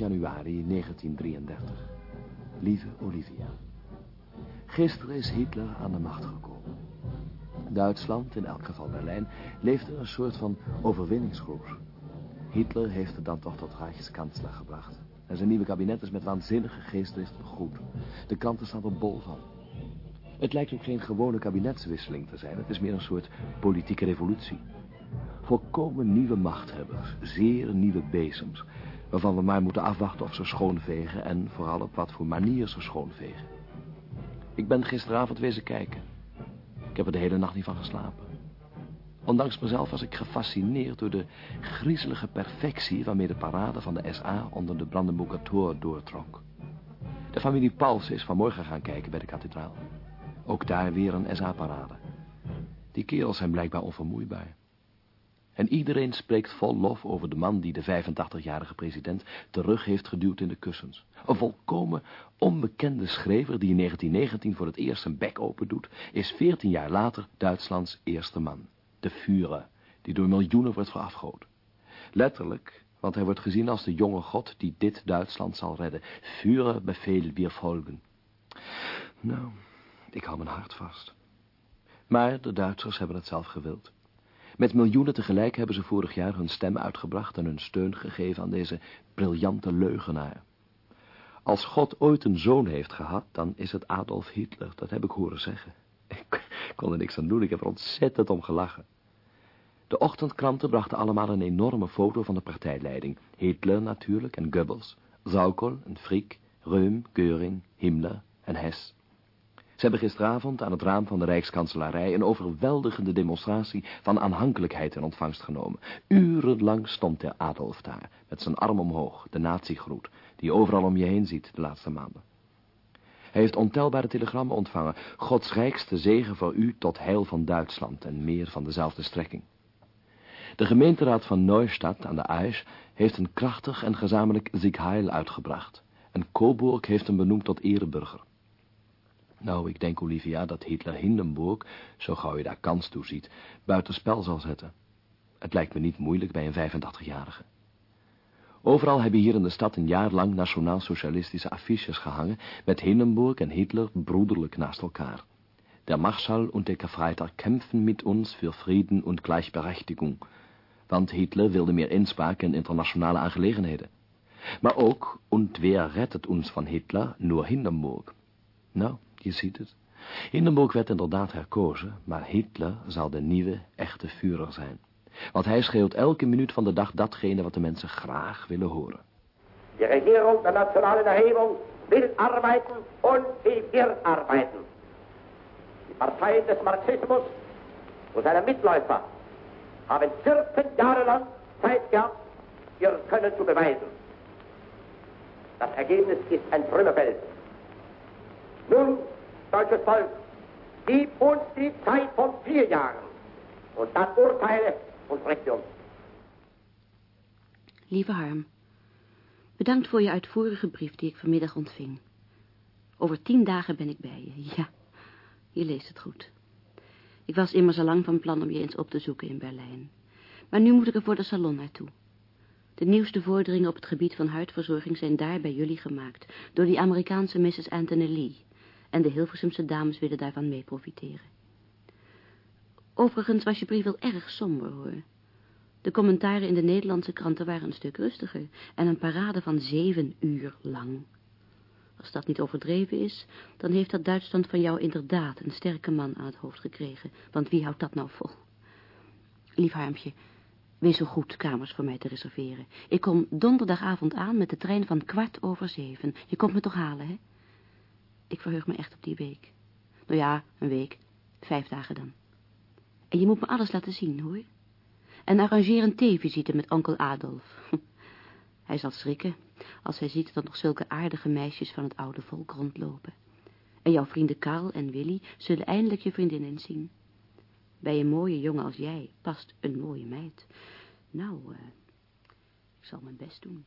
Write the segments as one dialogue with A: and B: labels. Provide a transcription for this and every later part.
A: januari 1933. Lieve Olivia. Gisteren is Hitler aan de macht gekomen. Duitsland, in elk geval Berlijn, leefde een soort van overwinningsgroep. Hitler heeft het dan toch tot Rijkskansler gebracht. En zijn nieuwe kabinet is met waanzinnige geestdrift begroet. De kranten staan er bol van. Het lijkt ook geen gewone kabinetswisseling te zijn. Het is meer een soort politieke revolutie. Volkomen nieuwe machthebbers, zeer nieuwe bezems, waarvan we maar moeten afwachten of ze schoonvegen en vooral op wat voor manier ze schoonvegen. Ik ben gisteravond wezen kijken. Ik heb er de hele nacht niet van geslapen. Ondanks mezelf was ik gefascineerd door de griezelige perfectie waarmee de parade van de SA onder de Brandenburger Tor doortrok. De familie Pauls is vanmorgen gaan kijken bij de kathedraal. Ook daar weer een SA-parade. Die kerels zijn blijkbaar onvermoeibaar. En iedereen spreekt vol lof over de man die de 85-jarige president terug heeft geduwd in de kussens. Een volkomen onbekende schrijver die in 1919 voor het eerst zijn bek open doet, is 14 jaar later Duitslands eerste man. De Führer, die door miljoenen wordt verafgood. Letterlijk, want hij wordt gezien als de jonge god die dit Duitsland zal redden. Führer beveel wir volgen. Nou, ik hou mijn hart vast. Maar de Duitsers hebben het zelf gewild. Met miljoenen tegelijk hebben ze vorig jaar hun stem uitgebracht en hun steun gegeven aan deze briljante leugenaar. Als God ooit een zoon heeft gehad, dan is het Adolf Hitler, dat heb ik horen zeggen. Ik kon er niks aan doen, ik heb er ontzettend om gelachen. De ochtendkranten brachten allemaal een enorme foto van de partijleiding. Hitler natuurlijk en Goebbels, Saukel en Frick, Röhm, Göring, Himmler en Hess. Ze hebben gisteravond aan het raam van de Rijkskanselarij een overweldigende demonstratie van aanhankelijkheid in ontvangst genomen. Urenlang stond de Adolf daar, met zijn arm omhoog, de natiegroet, die je overal om je heen ziet de laatste maanden. Hij heeft ontelbare telegrammen ontvangen, Gods rijkste zegen voor u tot heil van Duitsland en meer van dezelfde strekking. De gemeenteraad van Neustadt aan de Aisch heeft een krachtig en gezamenlijk Sieg Heil uitgebracht. En Coburg heeft hem benoemd tot ereburger. Nou, ik denk, Olivia, dat Hitler Hindenburg, zo gauw je daar kans toe ziet, buitenspel zal zetten. Het lijkt me niet moeilijk bij een 85-jarige. Overal hebben hier in de stad een jaar lang nationaal-socialistische affiches gehangen, met Hindenburg en Hitler broederlijk naast elkaar. Der Marschall und der Karfreitag kämpfen mit uns für Frieden und Gleichberechtigung. Want Hitler wilde meer inspraak in internationale aangelegenheden. Maar ook, und wer rettet uns van Hitler? Nur Hindenburg. Nou, je ziet het. Hindenburg werd inderdaad herkozen, maar Hitler zal de nieuwe, echte Führer zijn. Want hij schreeuwt elke minuut van de dag datgene wat de mensen graag willen horen.
B: Die Regierung der nationalen Erhebung will arbeiten will wird arbeiten. Die Parteien des Marxismus und seine Mitläufer haben 14 Jahre lang Zeit gehabt, ihr Können zu beweisen. Das Ergebnis ist ein Trümmerfeld. Nun, deutsches Volk, Gib uns die Zeit von vier Jahren und dann urteile und richte uns.
C: Lieve Harm, bedankt voor je uitvoerige brief die ik vanmiddag ontving. Over tien dagen ben ik bij je, ja. Je leest het goed. Ik was immers al lang van plan om je eens op te zoeken in Berlijn. Maar nu moet ik er voor de salon naartoe. De nieuwste vorderingen op het gebied van huidverzorging zijn daar bij jullie gemaakt... door die Amerikaanse Mrs. Anthony Lee. En de Hilversumse dames willen daarvan mee profiteren. Overigens was je brief wel erg somber, hoor. De commentaren in de Nederlandse kranten waren een stuk rustiger... en een parade van zeven uur lang. Als dat niet overdreven is, dan heeft dat Duitsland van jou inderdaad een sterke man aan het hoofd gekregen. Want wie houdt dat nou vol? Lief harmpje, wees zo goed kamers voor mij te reserveren. Ik kom donderdagavond aan met de trein van kwart over zeven. Je komt me toch halen, hè? Ik verheug me echt op die week. Nou ja, een week. Vijf dagen dan. En je moet me alles laten zien, hoor. En arrangeer een theevisite met onkel Adolf. Hij zal schrikken als hij ziet dat nog zulke aardige meisjes van het oude volk rondlopen. En jouw vrienden Karl en Willy zullen eindelijk je vriendinnen zien. Bij een mooie jongen als jij past een mooie meid. Nou, uh, ik zal mijn best doen.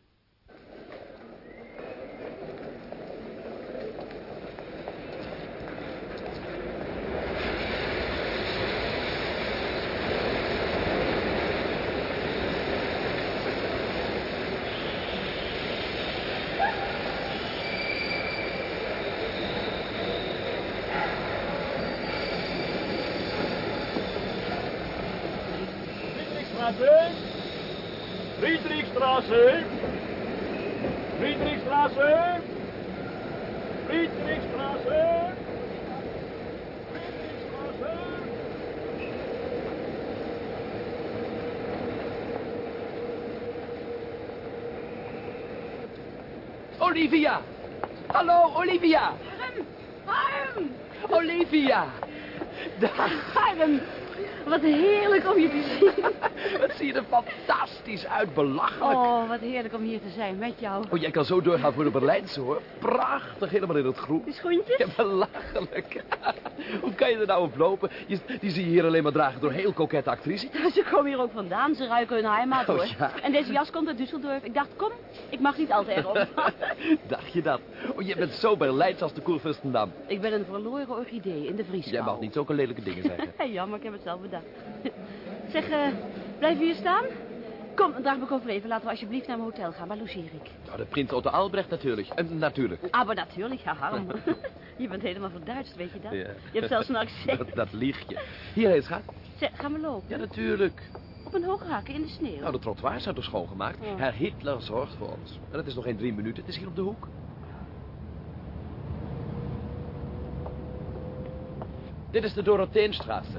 A: Olivia!
C: Harm! Harm!
A: Olivia!
C: Harm! Wat heerlijk om je te zien.
A: Wat zie je er fantastisch uit, belachelijk.
C: Oh, wat heerlijk om hier te zijn met jou.
A: Oh, jij kan zo doorgaan voor de Berlijnse, hoor. Prachtig, helemaal in het groen.
C: Die schoentjes?
A: Ja, belachelijk. Hoe kan je er nou op lopen? Je, die zie je hier alleen maar dragen door heel kokette actrice.
C: Ze komen hier ook vandaan. Ze ruiken hun heimat,
A: Oh,
C: hoor.
A: ja.
C: En deze jas komt uit Düsseldorf. Ik dacht, kom, ik mag niet al te erg op.
A: Dacht je dat? Oh, je bent zo Berlijns als de Koervurstendam.
C: ik ben een verloren orchidee in de vrieskou.
A: Jij mag niet zulke lelijke dingen zeggen.
C: Jammer, ik heb het zelf bedacht. Zeg, eh, blijf hier staan? Kom, draag me over even. Laten we alsjeblieft naar mijn hotel gaan. Waar logeer ik?
A: Nou, de prins Otto Albrecht natuurlijk. Eh, natuurlijk.
C: Ah, maar natuurlijk, ja, Harm. je bent helemaal verduidst, weet je dat?
A: Ja.
C: Je hebt zelfs een accent.
A: Dat, dat lieg je. Hierheen, schat.
C: Zeg, gaan we lopen?
A: Ja, natuurlijk.
C: Op een hoog haken in de sneeuw.
A: Nou, de trottoirs zijn toch schoongemaakt.
C: Ja.
A: Herr Hitler zorgt voor ons. En het is nog geen drie minuten. Het is hier op de hoek. Dit is de Dorotheenstraße.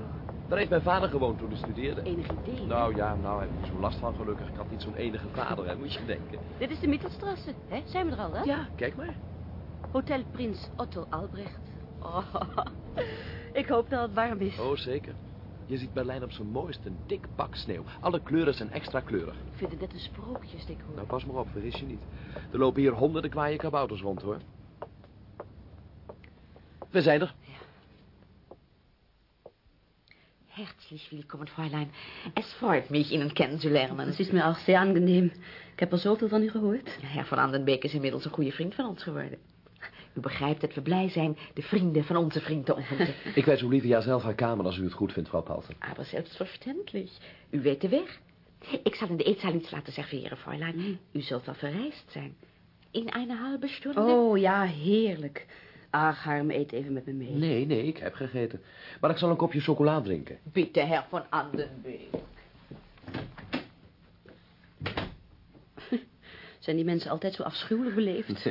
A: Daar heeft mijn vader gewoond toen hij studeerde.
C: Enig idee. hè?
A: Nou ja, nou heb ik niet zo'n last van gelukkig. Ik had niet zo'n enige vader, hè, moet je denken.
C: Dit is de Mittelstrasse, hè? Zijn we er al, hè?
A: Ja, kijk maar.
C: Hotel Prins Otto Albrecht. Oh, ik hoop dat het warm is.
A: Oh, zeker. Je ziet Berlijn op zijn mooist, een dik pak sneeuw. Alle kleuren zijn extra kleurig.
C: Ik vind het net een sprookjesdik, hoor.
A: Nou, pas maar op, vergis je niet. Er lopen hier honderden kwaaie kabouters rond, hoor. We zijn er.
D: Herzlich willkommen, Fräulein. Es freut mich, Ihnen kennenzulernen.
C: Het is me al zeer aangenehm. Ik heb al zoveel van u gehoord.
D: Herr van Andenbeek is inmiddels een goede vriend van ons geworden. U begrijpt dat we blij zijn de vrienden van onze vriend te ontmoeten.
A: Ik wijs Olivia zelf haar kamer als u het goed vindt, mevrouw Paulsen.
D: Aber selbstverständlich. U weet de weg. Ik zal in de eetzaal iets laten serveren, Fräulein. U zult wel verreisd zijn. In een halve stunde.
C: Oh, ja, heerlijk. Ach, Harm, eet even met me mee.
A: Nee, nee, ik heb gegeten. Maar ik zal een kopje chocola drinken.
D: Bitte, Herr van Andenbeek.
C: Zijn die mensen altijd zo afschuwelijk beleefd?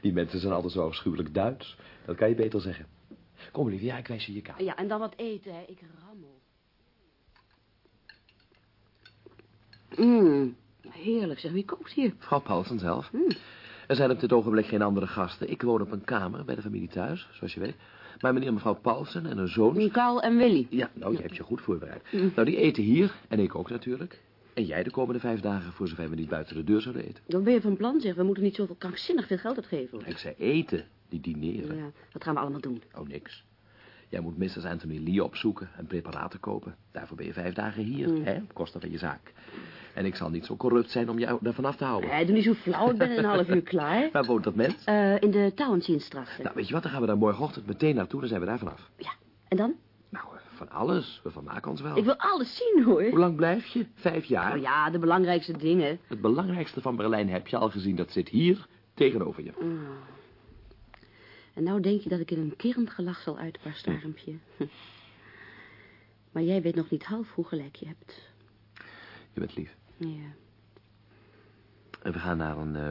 A: Die mensen zijn altijd zo afschuwelijk Duits. Dat kan je beter zeggen. Kom, Olivia, ik wijs je je kamer.
C: Ja, en dan wat eten, hè. Ik rammel. Mmm, heerlijk. Zeg, wie kookt hier?
A: Mevrouw Paulsen zelf.
C: Hmm.
A: Er zijn op dit ogenblik geen andere gasten. Ik woon op een kamer bij de familie thuis, zoals je weet. Maar meneer en mevrouw Paulsen en een zoon...
C: Karl en Willy.
A: Ja, nou, je hebt je goed voorbereid. Nou, die eten hier, en ik ook natuurlijk. En jij de komende vijf dagen, voor zover we niet buiten de deur zouden eten.
C: Dan ben je van plan, zeg. We moeten niet zoveel krankzinnig veel geld uitgeven.
A: Ik zei eten, die dineren.
C: Ja, wat gaan we allemaal doen?
A: Oh, niks. Jij moet Mrs. Anthony Lee opzoeken en preparaten kopen. Daarvoor ben je vijf dagen hier, hè, op kosten van je zaak. En ik zal niet zo corrupt zijn om jou daarvan af te houden.
C: Eh, doe niet zo flauw, ik ben in een half uur klaar.
A: Waar woont dat mens?
C: Eh, in de Townsendstraat.
A: Nou, weet je wat, dan gaan we daar morgenochtend meteen naartoe, dan zijn we daar vanaf.
C: Ja, en dan?
A: Nou, eh, van alles. We vermaken ons wel.
C: Ik wil alles zien, hoor.
A: Hoe lang blijf je? Vijf jaar?
C: Oh ja, de belangrijkste dingen.
A: Het belangrijkste van Berlijn heb je al gezien. Dat zit hier tegenover je.
C: En nou denk je dat ik in een kerend gelach zal uitbarsten, armpje. Hm. Maar jij weet nog niet half hoe gelijk je hebt.
A: Je bent lief.
C: Ja.
A: En we gaan naar een, eh,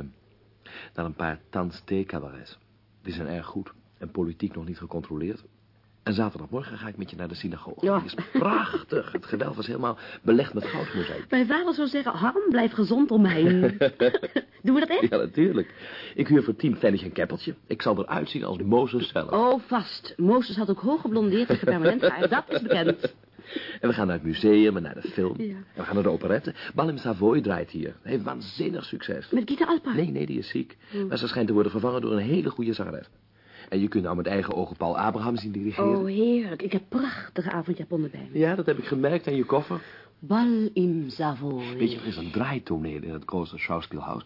A: naar een paar tans-thee-cabarets. Die zijn erg goed en politiek nog niet gecontroleerd. En zaterdagmorgen ga ik met je naar de synagoge.
C: Ja.
A: Die is prachtig. Het gewelf is helemaal belegd met goudmozaïek.
C: Mijn vader zou zeggen, Harm, blijf gezond om mij. Doen we dat echt?
A: Ja, natuurlijk. Ik huur voor tien pfennig een keppeltje. Ik zal eruit zien als Mozes zelf.
C: Oh, vast. Mozes had ook hoog geblondeerd en gepermanent haar. Dat is bekend.
A: En we gaan naar het museum en naar de film.
C: Ja.
A: En we gaan naar de operette. Balim Savoy draait hier. Hij heeft waanzinnig succes.
C: Met Gita Alpa.
A: Nee, nee, die is ziek. Maar ze schijnt te worden vervangen door een hele goede zangeres. En je kunt nou met eigen ogen Paul Abraham zien dirigeren.
C: Oh, heerlijk. Ik heb prachtige avondjaponnen bij me.
A: Ja, dat heb ik gemerkt aan je koffer.
C: Bal im Savoy.
A: Weet je, er is een draaitoneel in het grote Schauspielhaus.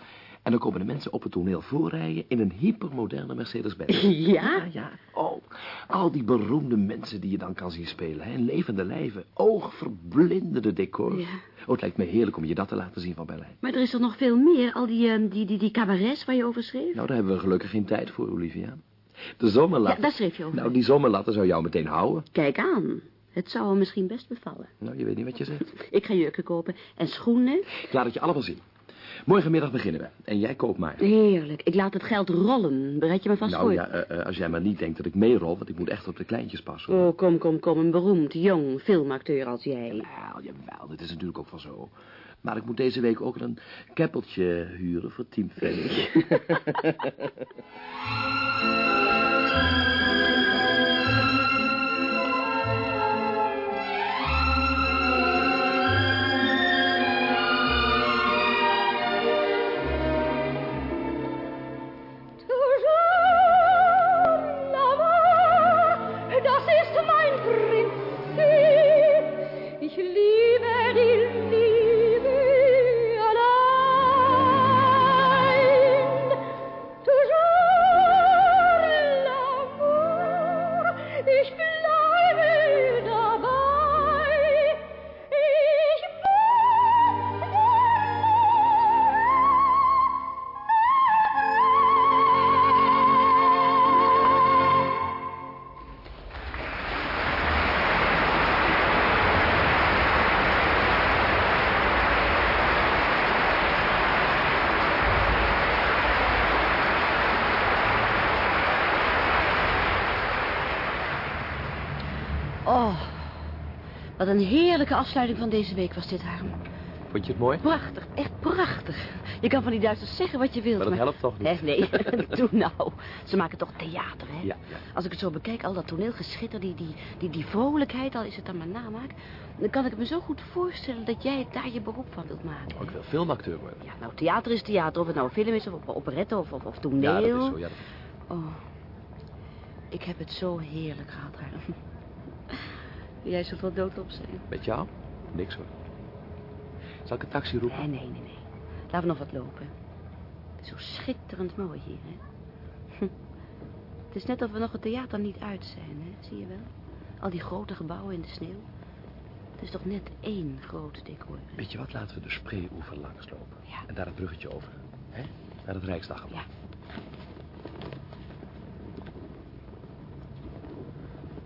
A: En dan komen de mensen op het toneel voorrijden in een hypermoderne Mercedes-Benz.
C: Ja?
A: Ja, oh, al die beroemde mensen die je dan kan zien spelen. Hè? Levende lijven, oogverblindende decors.
C: Ja.
A: Oh, het lijkt me heerlijk om je dat te laten zien van Berlijn.
C: Maar er is er nog veel meer. Al die, ehm, die, die, die cabarets waar je over schreef.
A: Nou, daar hebben we gelukkig geen tijd voor, Olivia. De zomerlatten...
C: Ja, daar schreef je over.
A: Nou, die zomerlatten zou jou meteen houden.
C: Kijk aan. Het zou hem misschien best bevallen.
A: Nou, je weet niet wat je zegt.
C: Ik ga jurken kopen. En schoenen.
A: Ik laat het je allemaal zien. Morgenmiddag beginnen we. En jij koopt maar.
C: Heerlijk. Ik laat het geld rollen. Bereid je me vast
A: Nou
C: voor?
A: ja, eh, eh, als jij maar niet denkt dat ik meerol, want ik moet echt op de kleintjes passen.
C: Oh, kom, kom, kom. Een beroemd, jong filmacteur als jij.
A: Jawel, jawel, dit is natuurlijk ook wel zo. Maar ik moet deze week ook een keppeltje huren voor tien pfennig.
C: wat een heerlijke afsluiting van deze week was dit, Harm.
A: Vond je het mooi?
C: Prachtig, echt prachtig. Je kan van die Duitsers zeggen wat je wilt.
A: Maar dat helpt toch niet?
C: Hè, nee, doe nou. Ze maken toch theater, hè?
A: Ja, ja.
C: Als ik het zo bekijk, al dat toneelgeschitter, die, die, die, die vrolijkheid, al is het dan maar namaak... dan kan ik me zo goed voorstellen dat jij daar je beroep van wilt maken.
A: Oh, ik wil filmacteur worden.
C: Ja, nou, theater is theater. Of het nou een film is, of operette, of, of, of toneel.
A: Ja, dat is zo. Ja, dat-
C: Oh, ik heb het zo heerlijk gehad, Harm. Jij zult wel doodop zijn.
A: Met jou? Niks hoor. Zal ik een taxi roepen?
C: Nee, nee, nee, nee. Laten we nog wat lopen. Het is zo schitterend mooi hier, hè? Hm. Het is net of we nog het theater niet uit zijn, hè? Zie je wel? Al die grote gebouwen in de sneeuw. Het is toch net één groot decor. hè?
A: Weet je wat, laten we de Spreeuoever langslopen.
C: Ja.
A: En daar het bruggetje over. Hè? Naar het Rijksdaggebouw.
C: Ja.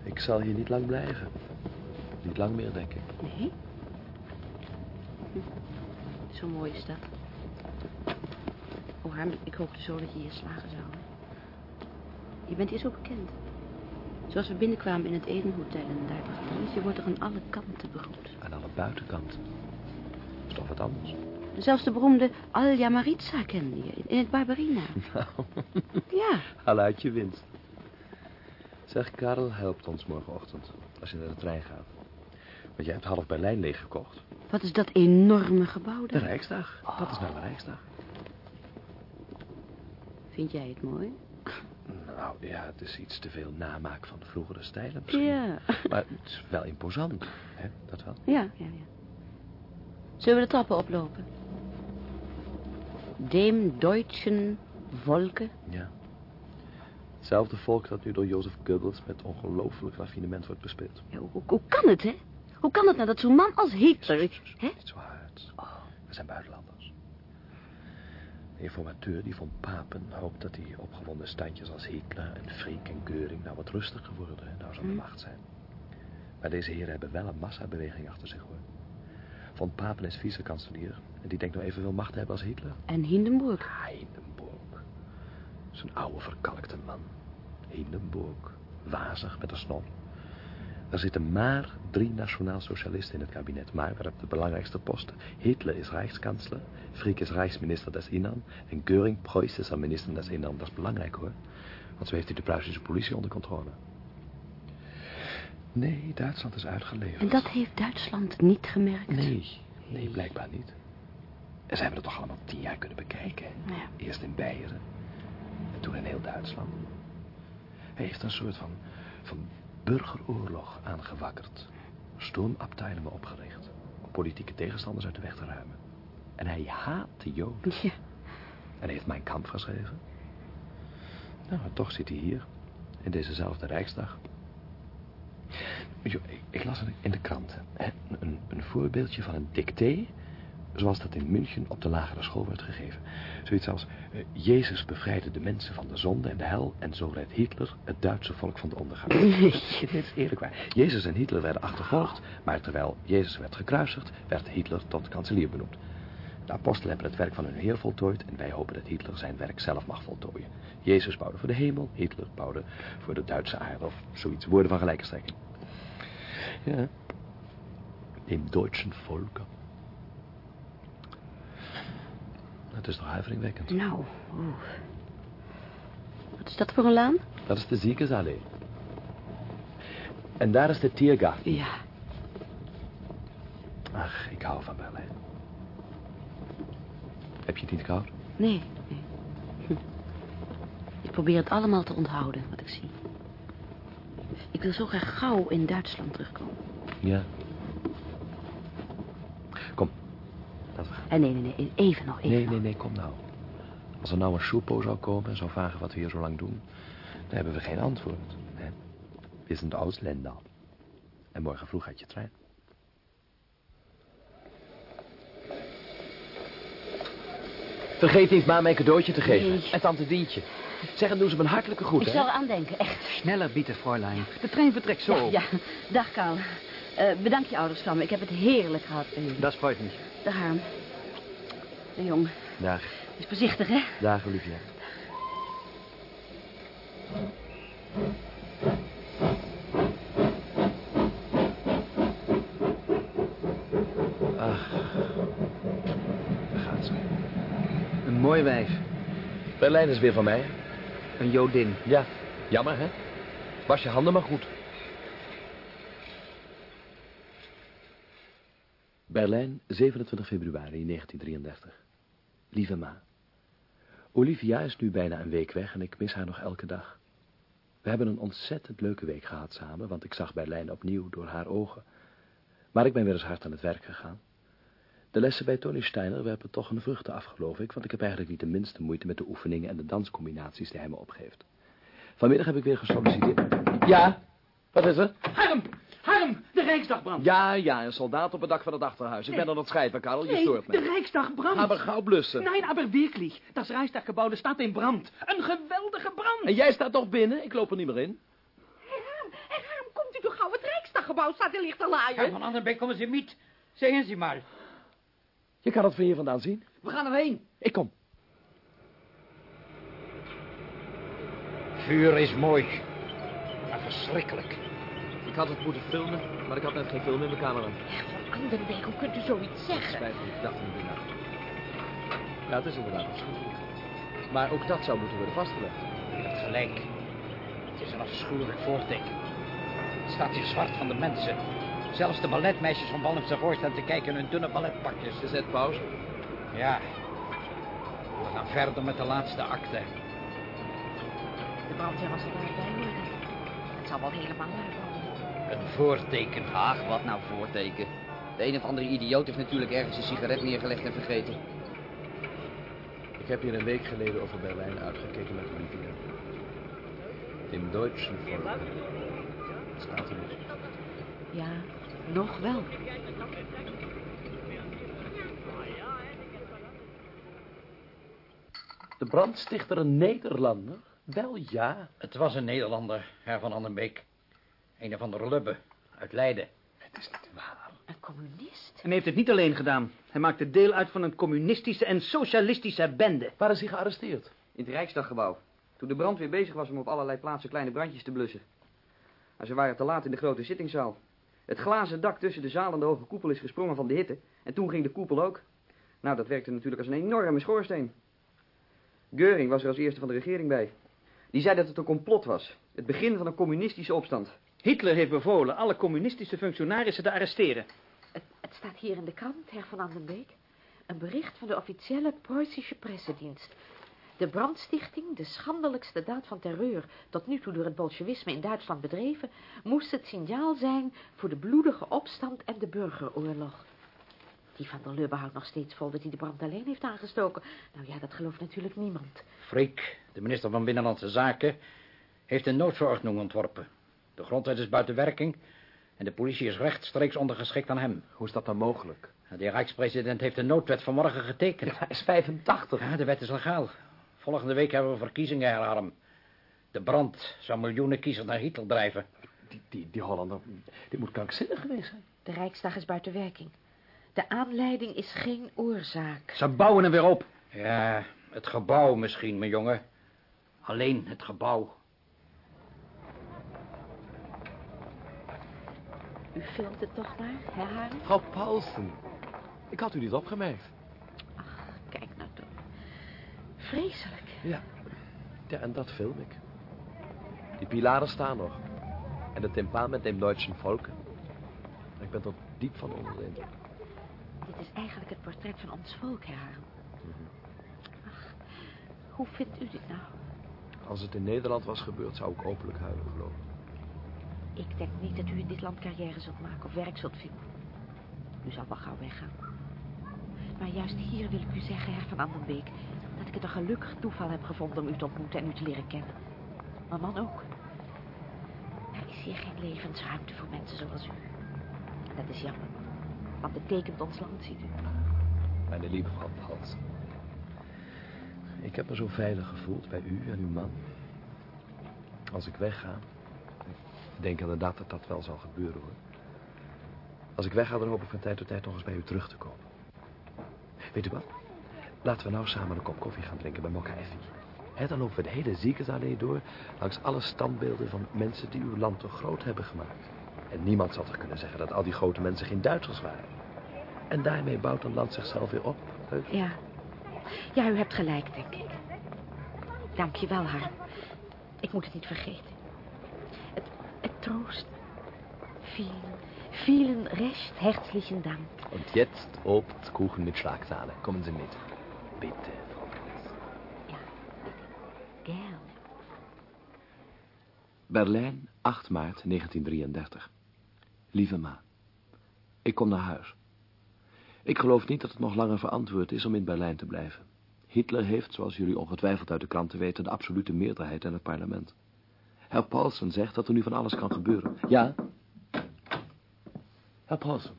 A: Ik zal hier niet lang blijven. Niet lang meer, denk ik.
C: Nee? Hm. Zo'n mooie stad. Oh, Harm, ik hoopte zo dat je hier slagen zou. Je bent hier zo bekend. Zoals we binnenkwamen in het Edenhotel en daar was je wordt er aan alle kanten begroet.
A: Aan alle buitenkant. Is toch wat anders?
C: Zelfs de beroemde Alja Maritza kende je in- het Barbarina.
A: Nou,
C: Ja,
A: haal uit je winst. Zeg, Karel helpt ons morgenochtend. Als je naar de trein gaat. Want jij hebt half Berlijn leeggekocht.
C: wat is dat enorme gebouw
A: De
C: daar?
A: Rijksdag. Dat is nou de Rijksdag.
C: Vind jij het mooi?
A: Nou ja, het is iets te veel namaak van de vroegere stijlen misschien.
C: Ja.
A: Maar het is wel imposant, hè? Dat wel.
C: Ja, ja, ja. Zullen we de trappen oplopen? Dem Deutschen Volke.
A: Ja. Hetzelfde volk dat nu door Jozef Goebbels met ongelooflijk raffinement wordt bespeeld.
C: Ja, hoe, hoe kan het, hè? Hoe kan het nou dat zo'n man als Hitler... Hè?
A: Niet zo hard. We zijn buitenlanders. De informateur die van Papen hoopt dat die opgewonden standjes als Hitler en Friek en Geuring nou wat rustiger worden, nou ze aan de macht zijn. Maar deze heren hebben wel een massabeweging achter zich hoor. Van Papen is vicekanselier en die denkt nou evenveel macht te hebben als Hitler.
C: En Hindenburg.
A: Ah, Hindenburg. Zo'n oude verkalkte man. Hindenburg. Wazig met een snor. Er zitten maar drie nationaal-socialisten in het kabinet, maar op de belangrijkste posten. Hitler is rijkskansler, Frick is rijksminister des Innern en Göring Preußischer minister des Innern. Dat is belangrijk hoor, want zo heeft hij de Pruisische politie onder controle. Nee, Duitsland is uitgeleverd.
C: En dat heeft Duitsland niet gemerkt.
A: Nee, nee, blijkbaar niet. En ze hebben het toch allemaal tien jaar kunnen bekijken.
C: Ja.
A: Eerst in Beieren en toen in heel Duitsland. Hij heeft een soort van, van burgeroorlog aangewakkerd. Stormabteilingen opgericht. Om politieke tegenstanders uit de weg te ruimen. En hij haat de Joden.
C: Ja.
A: En hij heeft mijn kamp geschreven. Nou, toch zit hij hier. In dezezelfde Rijksdag. Ik, ik las in de krant. Hè, een, een voorbeeldje van een dicté. Zoals dat in München op de lagere school werd gegeven. Zoiets als... eh, Jezus bevrijdde de mensen van de zonde en de hel... en zo redt Hitler het Duitse volk van de ondergang. Nee. Dit is eerlijk waar. Jezus en Hitler werden achtervolgd... maar terwijl Jezus werd gekruisigd... werd Hitler tot kanselier benoemd. De apostelen hebben het werk van hun Heer voltooid... en wij hopen dat Hitler zijn werk zelf mag voltooien. Jezus bouwde voor de hemel... Hitler bouwde voor de Duitse aarde... of zoiets. Woorden van gelijke strekking. Ja. Dem Deutschen Volke. Het is toch huiveringwekkend.
C: Nou, oeh. Wat is dat voor een laan?
A: Dat is de Ziekensallee. En daar is de Tiergarten.
C: Ja.
A: Ach, ik hou van Berlijn. Heb je het niet koud?
C: Nee, nee. Hm. Ik probeer het allemaal te onthouden, wat ik zie. Ik wil zo graag gauw in Duitsland terugkomen.
A: Ja. Kom. Gaan.
C: Eh, nee, nee, nee, even nog, even
A: Nee,
C: nog.
A: nee, nee, kom nou. Als er nou een Schupo zou komen en zou vragen wat we hier zo lang doen... dan hebben we geen antwoord. Hè? We zijn de Ausländer. En morgen vroeg had je trein. Vergeet niet ma mijn cadeautje te geven.
C: Nee.
A: En tante Dientje. Zeg, en doe ze me een hartelijke groet,
C: Ik
A: hè?
C: zal eraan denken, echt.
E: Sneller, bieten, Fräulein. De trein vertrekt zo.
C: Ja, ja. Dag, Karl. Eh, bedankt je ouders van me. Ik heb het heerlijk gehad bij jullie.
E: Dat freut mich.
C: Dag, Harm. De jong.
A: Dag.
C: Is voorzichtig, hè?
A: Dag, Olivia. Ach, daar gaat ze.
E: Een mooi wijf.
A: Berlijn is weer van mij.
E: Een Jodin.
A: Ja, jammer, hè? Was je handen maar goed. Berlijn, 27 februari 1933. Lieve ma. Olivia is nu bijna een week weg en ik mis haar nog elke dag. We hebben een ontzettend leuke week gehad samen, want ik zag Berlijn opnieuw door haar ogen. Maar ik ben weer eens hard aan het werk gegaan. De lessen bij Tony Steiner werpen toch een vruchten af, geloof ik, want ik heb eigenlijk niet de minste moeite met de oefeningen en de danscombinaties die hij me opgeeft. Vanmiddag heb ik weer gesolliciteerd. Ja, wat is er?
F: Harm! De Rijksdag brandt!
A: Ja, ja, een soldaat op het dak van het achterhuis. Ik ben aan het schrijven, Karel, je
F: Nee,
A: stoort
F: de
A: me.
F: Rijksdag brandt!
A: Ga maar gauw blussen.
F: Nein, aber wirklich. Das dat staat in brand. Een geweldige brand!
A: En jij staat toch binnen? Ik loop er niet meer in.
D: En waarom komt u toch gauw? Het Rijksdaggebouw staat in lichte laaien.
F: Herr van Anderbeek, komen Sie mit. Zeggen Sie mal.
A: Je kan het van hier vandaan zien.
F: We gaan erheen.
A: Ik kom.
G: Vuur is mooi, maar verschrikkelijk.
A: Ik had het moeten filmen, maar ik had net geen film in mijn camera.
D: Van Anderbeek, hoe kunt u zoiets zeggen?
A: Spijt me, ik dacht er na. Ja, het is inderdaad afschuwelijk. Maar ook dat zou moeten worden vastgelegd.
G: U hebt gelijk. Het is een afschuwelijk voorteken. Het staat hier zwart van de mensen. Zelfs de balletmeisjes van Walmse Voort staan te kijken in hun dunne balletpakjes.
A: Je zet pauze.
G: Ja. We gaan verder met de laatste acte.
D: De brandweer was er wel bij. Het zal wel helemaal uitbranden.
G: Een voorteken. Ach, wat nou voorteken? De een of andere idioot heeft natuurlijk ergens een sigaret neergelegd en vergeten.
A: Ik heb hier een week geleden over Berlijn uitgekeken met Olivia. Dem Deutschen Volk. Staat er dus.
D: Ja, nog wel.
A: De brandstichter een Nederlander? Wel ja.
G: Het was een Nederlander, Herr van Annenbeek. Een of andere lubbe, uit Leiden.
A: Het is niet waar.
D: Een communist?
F: En hij heeft het niet alleen gedaan. Hij maakte deel uit van een communistische en socialistische bende.
A: Waar is hij gearresteerd?
H: In het Rijksdaggebouw. Toen de brandweer bezig was om op allerlei plaatsen kleine brandjes te blussen. Maar ze waren te laat in de grote zittingszaal. Het glazen dak tussen de zaal en de hoge koepel is gesprongen van de hitte. En toen ging de koepel ook. Nou, dat werkte natuurlijk als een enorme schoorsteen. Geuring was er als eerste van de regering bij. Die zei dat het een complot was. Het begin van een communistische opstand.
F: Hitler heeft bevolen alle communistische functionarissen te arresteren.
D: Het, het staat hier in de krant, heer Van Andenbeek. Een bericht van de officiële Preußische Pressedienst. De brandstichting, de schandelijkste daad van terreur... tot nu toe door het bolsjewisme in Duitsland bedreven... moest het signaal zijn voor de bloedige opstand en de burgeroorlog. Die van der Lubbe houdt nog steeds vol dat hij de brand alleen heeft aangestoken. Nou ja, dat gelooft natuurlijk niemand.
G: Freek, de minister van Binnenlandse Zaken, heeft een noodverordening ontworpen. De grondwet is buiten werking en de politie is rechtstreeks ondergeschikt aan hem.
A: Hoe is dat dan mogelijk?
G: De rijkspresident heeft de noodwet vanmorgen getekend.
A: Ja, hij is 85.
G: Ja, de wet is legaal. Volgende week hebben we verkiezingen, Herr Harm. De brand zou miljoenen kiezers naar Hitler drijven.
A: Die, die, die Hollander, die moet krankzinnig geweest zijn.
D: De Rijksdag is buiten werking. De aanleiding is geen oorzaak.
F: Ze bouwen hem weer op.
G: Ja, het gebouw misschien, mijn jongen. Alleen het gebouw.
D: U filmt het toch maar, hè, Harm?
A: Frau Paulsen, ik had u niet opgemerkt.
D: Ach, kijk nou toch. Vreselijk.
A: Ja. Ja, en dat film ik. Die pilaren staan nog. En de timpaan met dem Deutschen Volk. Ik ben er diep van onder de indruk.
D: Dit is eigenlijk het portret van ons volk, hè, Harm. Ach, hoe vindt u dit nou?
A: Als het in Nederland was gebeurd, zou ik openlijk huilen, geloof ik.
D: Ik denk niet dat u in dit land carrière zult maken of werk zult vinden. U zal wel gauw weggaan. Maar juist hier wil ik u zeggen, Herr van Andenbeek... dat ik het een gelukkig toeval heb gevonden om u te ontmoeten en u te leren kennen. Mijn man ook. Er is hier geen levensruimte voor mensen zoals u. Dat is jammer. Want het tekent ons land, ziet u.
A: Mijn lieve vrouw Paulsen. Ik heb me zo veilig gevoeld bij u en uw man. Als ik wegga... Ik denk inderdaad dat dat wel zal gebeuren, hoor. Als ik wegga, dan hoop ik van tijd tot tijd nog eens bij u terug te komen. Weet u wat? Laten we nou samen een kop koffie gaan drinken bij Mokka Effie. Dan lopen we de hele ziekensallee door... langs alle standbeelden van mensen die uw land toch groot hebben gemaakt. En niemand zal toch kunnen zeggen dat al die grote mensen geen Duitsers waren. En daarmee bouwt een land zichzelf weer op.
D: Ja. Ja, u hebt gelijk, denk ik. Dank je wel, Harm. Ik moet het niet vergeten. Troost. Vielen, vielen recht herzlichen Dank.
A: Und jetzt Obst, Kuchen mit Schlagsahne. Kommen Sie mit. Bitte, Frau Paulsen.
D: Ja, bitte. Gerne.
A: Berlijn, 8 maart 1933. Lieve ma, ik kom naar huis. Ik geloof niet dat het nog langer verantwoord is om in Berlijn te blijven. Hitler heeft, zoals jullie ongetwijfeld uit de kranten weten, de absolute meerderheid in het parlement. Herr Paulsen zegt dat er nu van alles kan gebeuren. Ja? Herr Paulsen.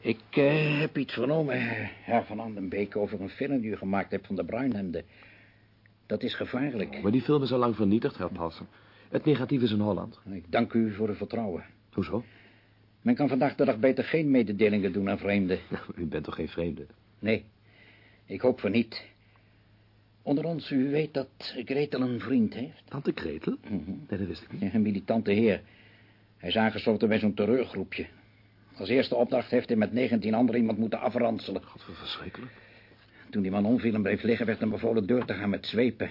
G: Ik eh, heb iets vernomen, Herr van Andenbeek, over een film die u gemaakt hebt van de Bruinhemden. Dat is gevaarlijk.
A: Maar die film is al lang vernietigd, Herr Paulsen. Het negatief is in Holland.
G: Ik dank u voor uw vertrouwen.
A: Hoezo?
G: Men kan vandaag de dag beter geen mededelingen doen aan vreemden.
A: U bent toch geen vreemde?
G: Nee, ik hoop van niet. Onder ons, u weet dat Gretel een vriend heeft?
A: Tante Gretel?
G: Mhm.
A: Nee, dat wist ik niet.
G: Een militante heer. Hij is aangesloten bij zo'n terreurgroepje. Als eerste opdracht heeft hij met 19 anderen iemand moeten afranselen.
A: God, wat verschrikkelijk.
G: Toen die man omviel en bleef liggen, werd hem bevolen deur te gaan met zwepen.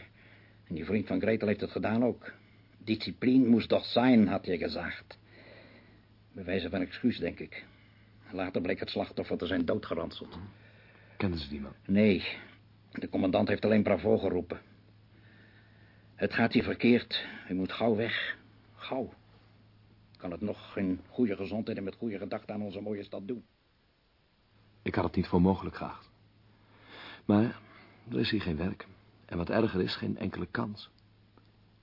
G: En die vriend van Gretel heeft het gedaan ook. Discipline moest toch zijn, had je gezegd. Bij wijze van excuus, denk ik. Later bleek het slachtoffer te zijn doodgeranseld.
A: Kennen ze die man?
G: Nee, de commandant heeft alleen bravo geroepen. Het gaat hier verkeerd. U moet gauw weg. Gauw. Kan het nog in goede gezondheid en met goede gedachten aan onze mooie stad doen?
A: Ik had het niet voor mogelijk geacht. Maar er is hier geen werk. En wat erger is, geen enkele kans.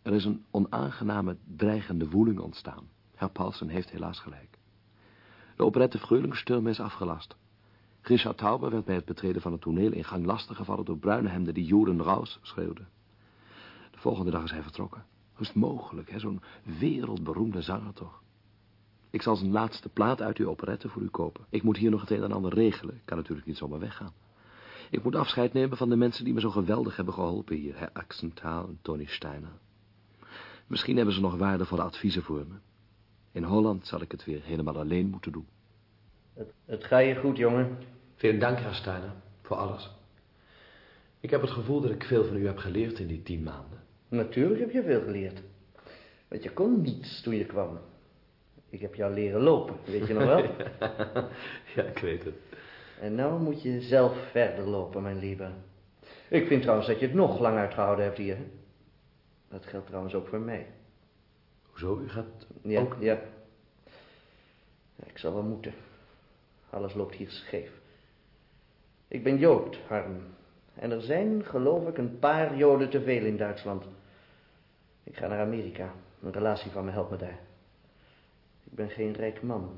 A: Er is een onaangename, dreigende woeling ontstaan. Herr Paulsen heeft helaas gelijk. De operette Vreulingssturm is afgelast. Richard Tauber werd bij het betreden van het toneel in gang lastiggevallen door bruine hemden die Joden Raus schreeuwden. De volgende dag is hij vertrokken. Hoe is het mogelijk, hè? Zo'n wereldberoemde zanger toch? Ik zal zijn laatste plaat uit uw operette voor u kopen. Ik moet hier nog het een en ander regelen. Ik kan natuurlijk niet zomaar weggaan. Ik moet afscheid nemen van de mensen die me zo geweldig hebben geholpen hier. Herr Axenthaal en Tony Steiner. Misschien hebben ze nog waardevolle adviezen voor me. In Holland zal ik het weer helemaal alleen moeten doen.
I: Het, het ga je goed, jongen.
A: Veel dank, Herr Steiner, voor alles. Ik heb het gevoel dat ik veel van u heb geleerd in die tien maanden.
I: Natuurlijk heb je veel geleerd. Want je kon niets toen je kwam. Ik heb jou leren lopen, weet je nog wel?
A: ja, ik weet het.
I: En nou moet je zelf verder lopen, mijn lieve. Ik vind trouwens dat je het nog lang uitgehouden hebt hier. Dat geldt trouwens ook voor mij.
A: Hoezo? U gaat
I: Ja,
A: ook...
I: ja. Ja, Ik zal wel moeten. Alles loopt hier scheef. Ik ben Jood, Harm. En er zijn, geloof ik, een paar Joden te veel in Duitsland. Ik ga naar Amerika. Een relatie van me helpt me daar. Ik ben geen rijk man.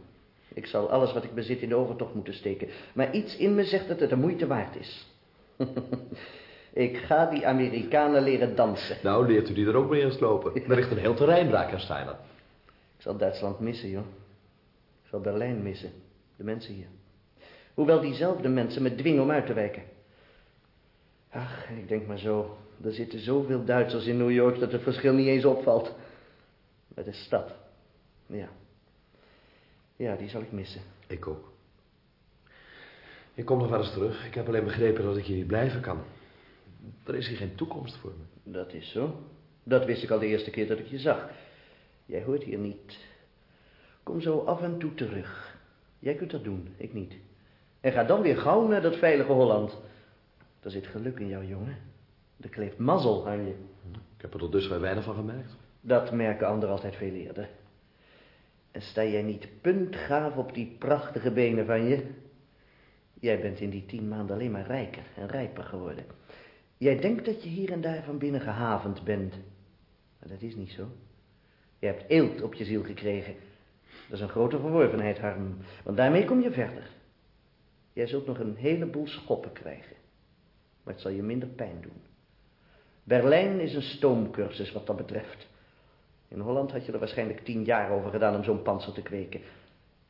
I: Ik zal alles wat ik bezit in de overtocht moeten steken. Maar iets in me zegt dat het de moeite waard is. ik ga die Amerikanen leren dansen.
A: Nou, leert u die er ook mee eens lopen. Er ligt een heel terrein raak, Steiner.
I: Ik zal Duitsland missen, joh. Ik zal Berlijn missen. De mensen hier. Hoewel diezelfde mensen me dwingen om uit te wijken. Ach, ik denk maar zo. Er zitten zoveel Duitsers in New York dat het verschil niet eens opvalt. Met de stad. Ja. Ja, die zal ik missen.
A: Ik ook. Ik kom nog wel eens terug. Ik heb alleen begrepen dat ik hier niet blijven kan. Er is hier geen toekomst voor me.
I: Dat is zo. Dat wist ik al de eerste keer dat ik je zag. Jij hoort hier niet. Kom zo af en toe terug. Jij kunt dat doen, ik niet. En ga dan weer gauw naar dat veilige Holland. Er zit geluk in jou, jongen. Er kleeft mazzel aan je.
A: Ik heb er tot dusver weinig van gemerkt.
I: Dat merken anderen altijd veel eerder. En sta jij niet puntgaaf op die prachtige benen van je? Jij bent in die tien maanden alleen maar rijker en rijper geworden. Jij denkt dat je hier en daar van binnen gehavend bent. Maar dat is niet zo. Je hebt eelt op je ziel gekregen. Dat is een grote verworvenheid, Harm. Want daarmee kom je verder. Jij zult nog een heleboel schoppen krijgen. Maar het zal je minder pijn doen. Berlijn is een stoomcursus wat dat betreft. In Holland had je er waarschijnlijk tien jaar over gedaan om zo'n panzer te kweken.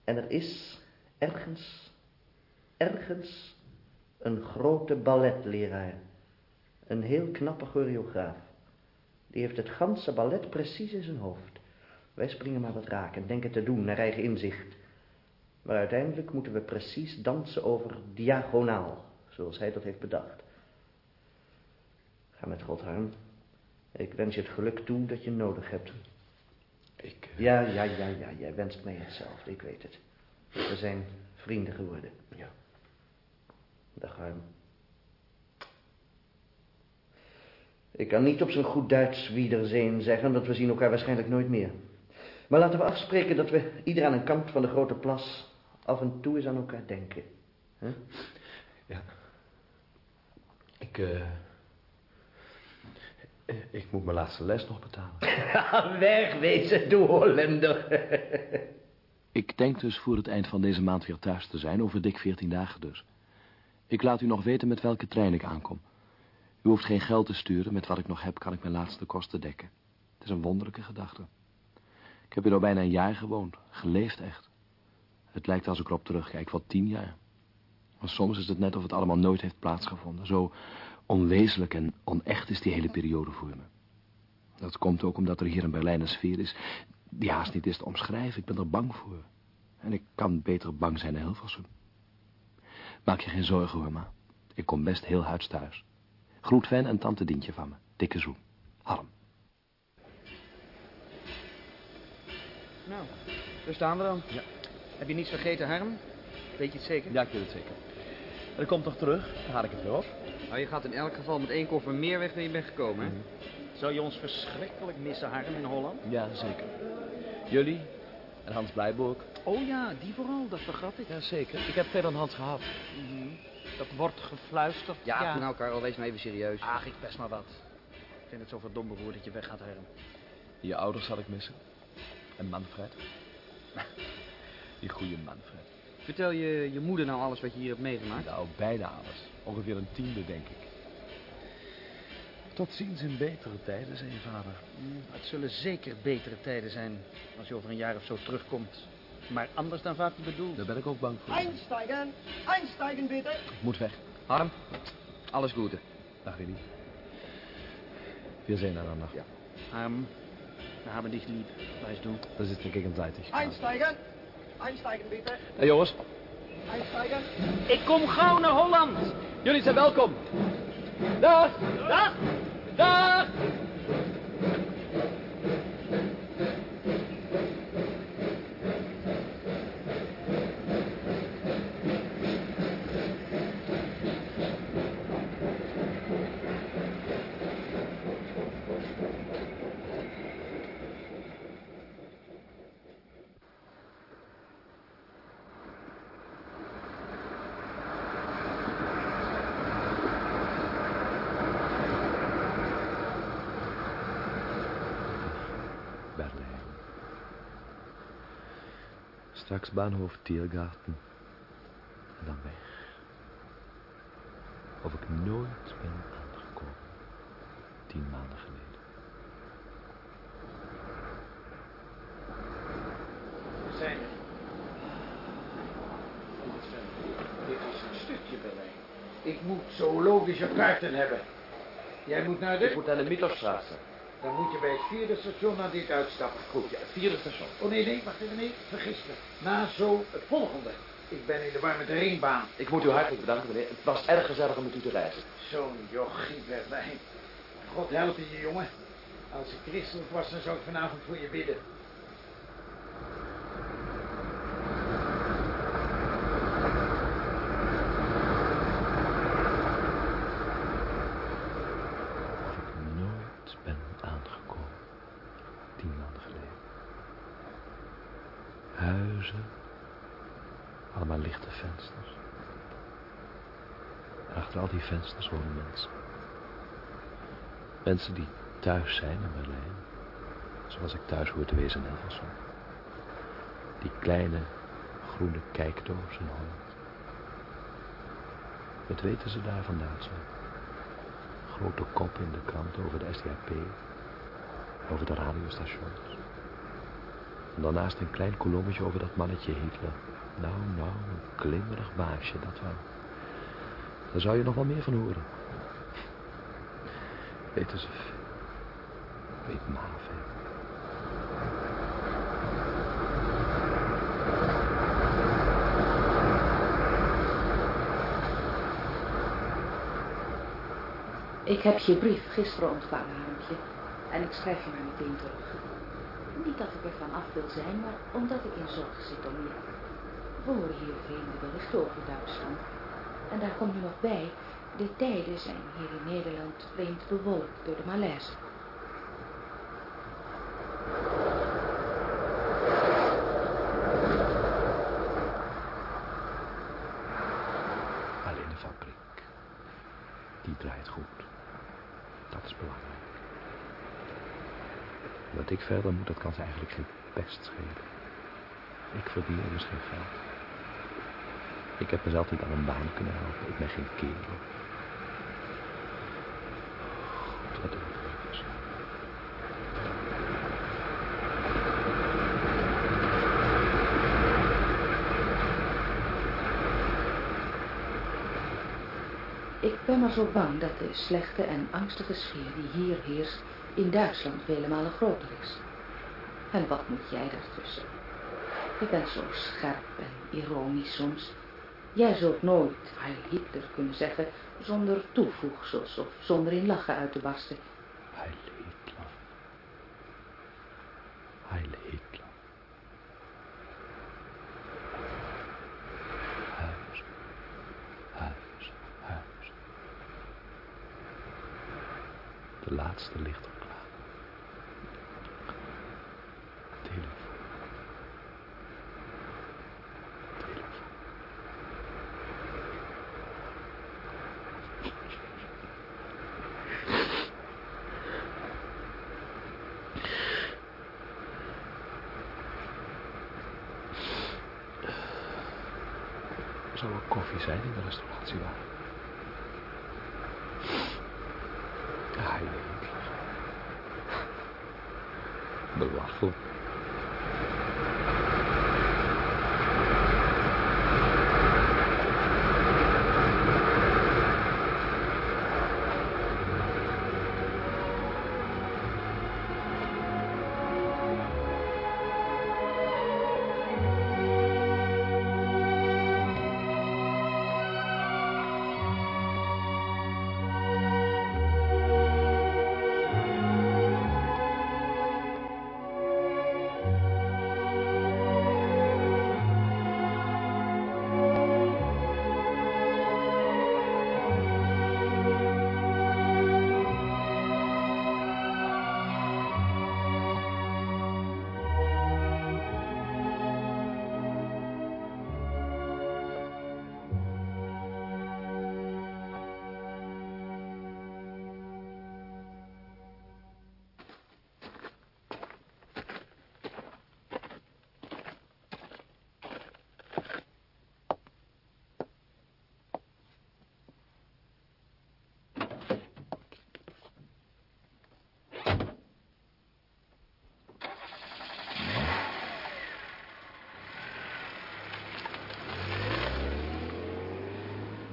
I: En er is ergens, ergens, een grote balletleraar. Een heel knappe choreograaf. Die heeft het ganse ballet precies in zijn hoofd. Wij springen maar wat raken, denken te doen naar eigen inzicht. Maar uiteindelijk moeten we precies dansen over diagonaal, zoals hij dat heeft bedacht. Ga met God, Harm. Ik wens je het geluk toe dat je nodig hebt.
A: Ik...
I: Ja, ja, ja, ja, jij wenst mij hetzelfde, ik weet het. We zijn vrienden geworden.
A: Ja.
I: Dag, Harm. Ik kan niet op zijn goed Duits wiederzeen zeggen, want we zien elkaar waarschijnlijk nooit meer. Maar laten we afspreken dat we ieder aan een kant van de grote plas af en toe eens aan elkaar denken. Huh?
A: Ja. Ik, eh... eh, Ik moet mijn laatste les nog betalen.
I: Wegwezen, doe Hollander.
A: Ik denk dus voor het eind van deze maand weer thuis te zijn, over dik veertien dagen dus. Ik laat u nog weten met welke trein ik aankom. U hoeft geen geld te sturen, met wat ik nog heb kan ik mijn laatste kosten dekken. Het is een wonderlijke gedachte. Ik heb hier al bijna een jaar gewoond, geleefd echt. Het lijkt als ik erop terugkijk wel tien jaar. Maar soms is het net of het allemaal nooit heeft plaatsgevonden. Zo onwezenlijk en onecht is die hele periode voor me. Dat komt ook omdat er hier in Berlijn een sfeer is die haast niet is te omschrijven. Ik ben er bang voor. En ik kan beter bang zijn dan Hilversum. Maak je geen zorgen hoor, ma. Ik kom best heel huids thuis. Groet Ven en tante Dientje van me. Dikke zoen. Harm.
H: Nou, daar staan we dan. Ja. Heb je niets vergeten, Harm? Weet je het zeker?
A: Ja, ik weet het zeker. En ik kom toch terug, dan haal ik het weer op.
H: Nou, je gaat in elk geval met één koffer meer weg dan je bent gekomen, hè?
J: Zou je ons verschrikkelijk missen, Harm, in Holland?
A: Ja, zeker. Jullie en Hans Blijboek.
J: Oh ja, die vooral, dat vergat ik.
A: Ja, zeker. Ik heb veel aan Hans gehad.
J: Mhm. Dat wordt gefluisterd.
H: Ja, ja. nou Karel, wees maar even serieus.
J: Ach, ik best maar wat. Ik vind het zo verdom beroerd dat je weggaat, Herm.
A: Je ouders zal ik missen. En Manfred. Die goede Manfred.
H: Vertel je je moeder nou alles wat je hier hebt meegemaakt?
A: Nou, bijna alles. Ongeveer een tiende, denk ik. Tot ziens in betere tijden, zei je vader.
J: Mm, het zullen zeker betere tijden zijn als je over een jaar of zo terugkomt. Maar anders dan vaak bedoeld.
A: Daar ben ik ook bang voor.
K: Einsteigen, einsteigen bitte.
A: Ik moet weg.
H: Harm, alles goede.
A: Dag, Willy. Wir sehen einander.
J: Ja. Harm, we hebben dich lieb. Weißt du.
A: Das ist gegenseitig.
K: Einsteigen, einsteigen bitte.
A: Hey, jongens.
K: Einsteigen.
J: Ik kom gauw naar Holland.
A: Jullie zijn welkom. Dag.
K: Dag.
A: Dag. Berlijn. Straks Bahnhof Tiergarten. En dan weg. Of ik nooit ben aangekomen. Tien maanden geleden.
J: We zijn er. Dit is een stukje Berlijn. Ik moet zoologische kaarten hebben. Jij moet naar de...
A: Ik moet naar de Mittelstraße.
J: Dan moet je bij het vierde station naar dit uitstappen.
A: Goed, vierde station.
J: Oh nee, nee, wacht even, nee, vergis me. Na zo het volgende. Ik ben in de war met de ringbaan.
A: Ik moet u hartelijk bedanken, meneer. Het was erg gezellig om met u te reizen.
J: Zo'n jochie Berlijn. God help je, jongen. Als ik christelijk was, dan zou ik vanavond voor je bidden.
A: Of ik nooit ben aangekomen. Tien maanden geleden. Huizen. Allemaal lichte vensters. En die vensters wonen mensen. Mensen die thuis zijn in Berlijn. Zoals ik thuis hoor te wezen in Hilversum. Die kleine groene kijkdoos in Holland. Wat weten ze daar van Duitsland? Grote kop in de krant over de SDAP. Over de radiostations. En daarnaast een klein kolommetje over dat mannetje Hitler. Nou, nou, een glimmerig baasje, dat wel. Daar zou je nog wel meer van horen. Veel. Weet maar veel.
L: Ik heb je brief gisteren ontvangen, Harmpje. En ik schrijf je maar meteen terug. Niet dat ik ervan af wil zijn, maar omdat ik in zorg zit om je. We horen hier vreemde berichten over Duitsland. En daar komt nu nog bij, de tijden zijn hier in Nederland vreemd bewolkt door de malaise.
A: Alleen de fabriek. Die draait goed. Dat is belangrijk. Wat ik verder moet, dat kan ze eigenlijk geen pest schelen. Ik verdien immers geen geld. Ik heb mezelf niet aan een baan kunnen helpen. Ik ben geen kerel. Wat.
L: Ik ben maar zo bang dat de slechte en angstige sfeer die hier heerst in Duitsland vele malen groter is. En wat moet jij daartussen? Je bent zo scherp en ironisch soms. Jij zult nooit Heil Hitler kunnen zeggen zonder toevoegsels of zonder in lachen uit te barsten.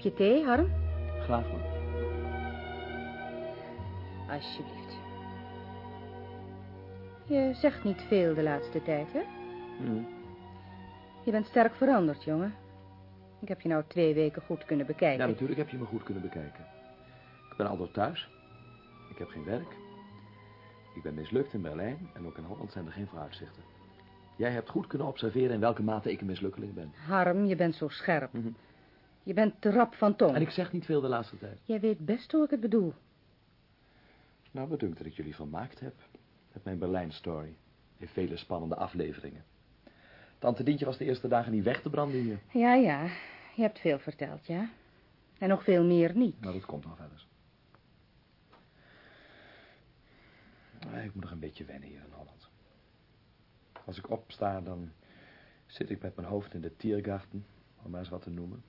M: Kopje thee, Harm?
A: Graag man.
M: Alsjeblieft. Je zegt niet veel de laatste tijd, hè?
A: Hm.
M: Je bent sterk veranderd, jongen. Ik heb je nou twee weken goed kunnen bekijken.
A: Ja, natuurlijk heb je me goed kunnen bekijken. Ik ben altijd thuis. Ik heb geen werk. Ik ben mislukt in Berlijn en ook in Holland zijn er geen vooruitzichten. Jij hebt goed kunnen observeren in welke mate ik een mislukkeling ben.
M: Harm, je bent zo scherp. Je bent te rap van tong.
A: En ik zeg niet veel de laatste tijd.
M: Jij weet best hoe ik het bedoel.
A: Nou, wat dunkt dat ik jullie vermaakt heb. Met mijn Berlijn-story. In vele spannende afleveringen. Tante Dientje was de eerste dagen niet weg te branden hier.
M: Ja, ja. Je hebt veel verteld, ja. En nog veel meer niet.
A: Nou, dat komt nog wel eens. Maar ik moet nog een beetje wennen hier in Holland. Als ik opsta, dan zit ik met mijn hoofd in de Tiergarten, om maar eens wat te noemen.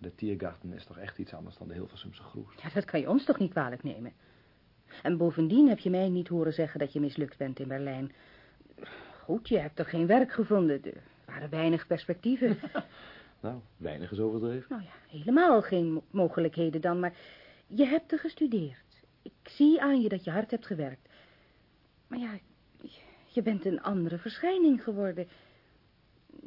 A: De Tiergarten is toch echt iets anders dan de Hilversumse groes.
M: Ja, dat kan je ons toch niet kwalijk nemen. En bovendien heb je mij niet horen zeggen dat je mislukt bent in Berlijn. Goed, je hebt er geen werk gevonden. Er waren weinig perspectieven.
A: Nou, weinig is overdreven.
M: Nou ja, helemaal geen mo- mogelijkheden dan, maar je hebt er gestudeerd. Ik zie aan je dat je hard hebt gewerkt. Maar ja, je bent een andere verschijning geworden.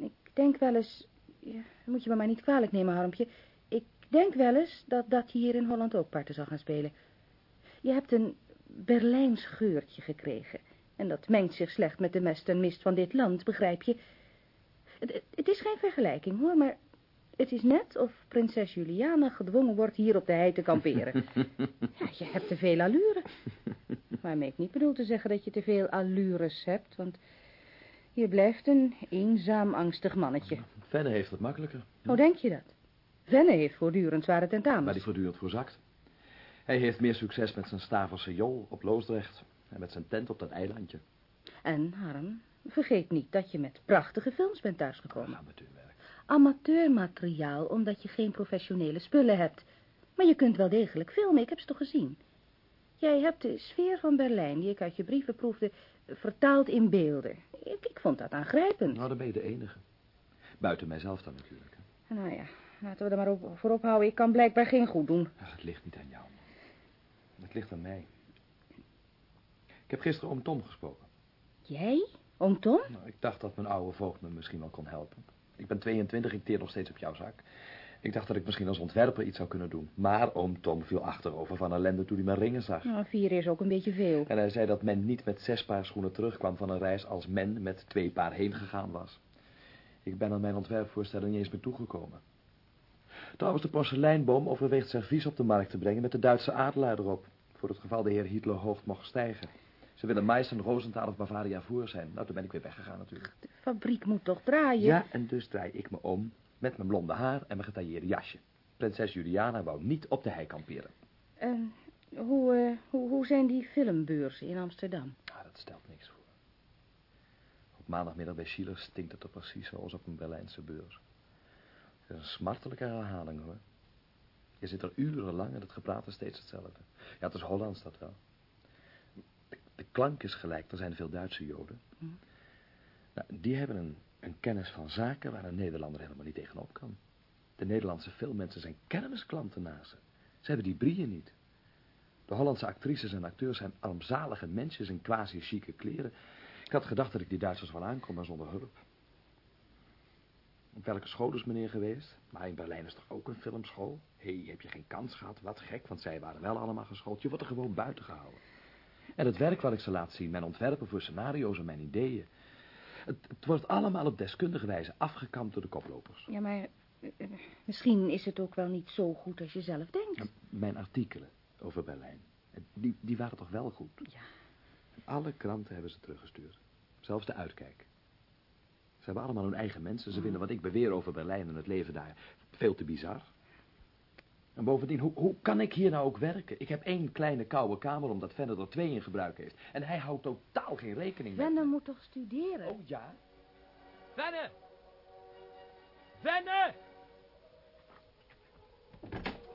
M: Ik denk wel eens... Ja, moet je me maar niet kwalijk nemen, Harmpje. Ik denk wel eens dat dat hier in Holland ook parten zal gaan spelen. Je hebt een Berlijns geurtje gekregen. En dat mengt zich slecht met de mest en mist van dit land, begrijp je? Het, het- het is geen vergelijking, hoor, maar het is net of prinses Juliana gedwongen wordt hier op de hei te kamperen. ja, je hebt te veel allure. Waarmee ik niet bedoel te zeggen dat je te veel allures hebt, want je blijft een eenzaam, angstig mannetje.
A: Venne heeft het makkelijker.
M: Hoe denk je dat? Venne heeft voortdurend zware tentamens.
A: Maar die voortdurend voorzakt. Hij heeft meer succes met zijn Stavelse jol op Loosdrecht. En met zijn tent op dat eilandje.
M: En, Harm, vergeet niet dat je met prachtige films bent thuisgekomen.
A: Amateurwerk.
M: Amateurmateriaal, omdat je geen professionele spullen hebt. Maar je kunt wel degelijk filmen, ik heb ze toch gezien. Jij hebt de sfeer van Berlijn, die ik uit je brieven proefde, vertaald in beelden. Ik, ik vond dat aangrijpend.
A: Nou, dan ben je de enige. Buiten mijzelf dan natuurlijk. hè.
M: Nou ja, laten we er maar op, voor ophouden. Ik kan blijkbaar geen goed doen.
A: Ach, het ligt niet aan jou. Het ligt aan mij. Ik heb gisteren oom Tom gesproken.
M: Jij? Oom Tom?
A: Nou, ik dacht dat mijn oude voogd me misschien wel kon helpen. Ik ben 22, ik teer nog steeds op jouw zak. Ik dacht dat ik misschien als ontwerper iets zou kunnen doen. Maar oom Tom viel achterover van ellende toen hij mijn ringen zag.
M: Nou, vier is ook een beetje veel.
A: En hij zei dat men niet met zes paar schoenen terugkwam van een reis als men met twee paar heen gegaan was. Ik ben aan mijn ontwerpvoorstellen niet eens meer toegekomen. Trouwens, de porseleinboom overweegt servies op de markt te brengen met de Duitse adelaar erop. Voor het geval de heer Hitler hoog mocht stijgen. Ze willen Meissen, Rosenthal of Bavaria voor zijn. Nou, toen ben ik weer weggegaan natuurlijk.
M: De fabriek moet toch draaien?
A: Ja, en dus draai ik me om met mijn blonde haar en mijn getailleerde jasje. Prinses Juliana wou niet op de hei kamperen.
M: En hoe, eh, hoe, hoe zijn die filmbeurzen in Amsterdam?
A: Ah, dat stelt niks voor. Op maandagmiddag bij Schiller stinkt het er precies zoals op een Berlijnse beurs. Het is een smartelijke herhaling, hoor. Je zit er urenlang en het gepraat is steeds hetzelfde. Ja, het is Hollands dat wel. De, de klank is gelijk, er zijn veel Duitse joden.
M: Hm.
A: Nou, die hebben een, een kennis van zaken waar een Nederlander helemaal niet tegenop kan. De Nederlandse filmmensen zijn kermisklanten naast ze. Ze hebben die brieën niet. De Hollandse actrices en acteurs zijn armzalige mensjes in quasi-chique kleren. Ik had gedacht dat ik die Duitsers wel aankom, maar zonder hulp. Op welke school is meneer geweest? Maar in Berlijn is toch ook een filmschool? Hé, hey, heb je geen kans gehad? Wat gek, want zij waren wel allemaal geschoold. Je wordt er gewoon buiten gehouden. En het werk wat ik ze laat zien, mijn ontwerpen voor scenario's en mijn ideeën. Het, het wordt allemaal op deskundige wijze afgekampt door de koplopers.
M: Ja, maar eh, misschien is het ook wel niet zo goed als je zelf denkt.
A: Mijn artikelen over Berlijn, die, die waren toch wel goed?
M: Ja.
A: Alle kranten hebben ze teruggestuurd. Zelfs de uitkijk. Ze hebben allemaal hun eigen mensen. Ze vinden wat ik beweer over Berlijn en het leven daar veel te bizar. En bovendien, hoe, hoe kan ik hier nou ook werken? Ik heb één kleine koude kamer omdat Venne er twee in gebruik heeft. En hij houdt totaal geen rekening mee.
M: Venne moet toch studeren?
A: Oh ja?
F: Venne! Venne!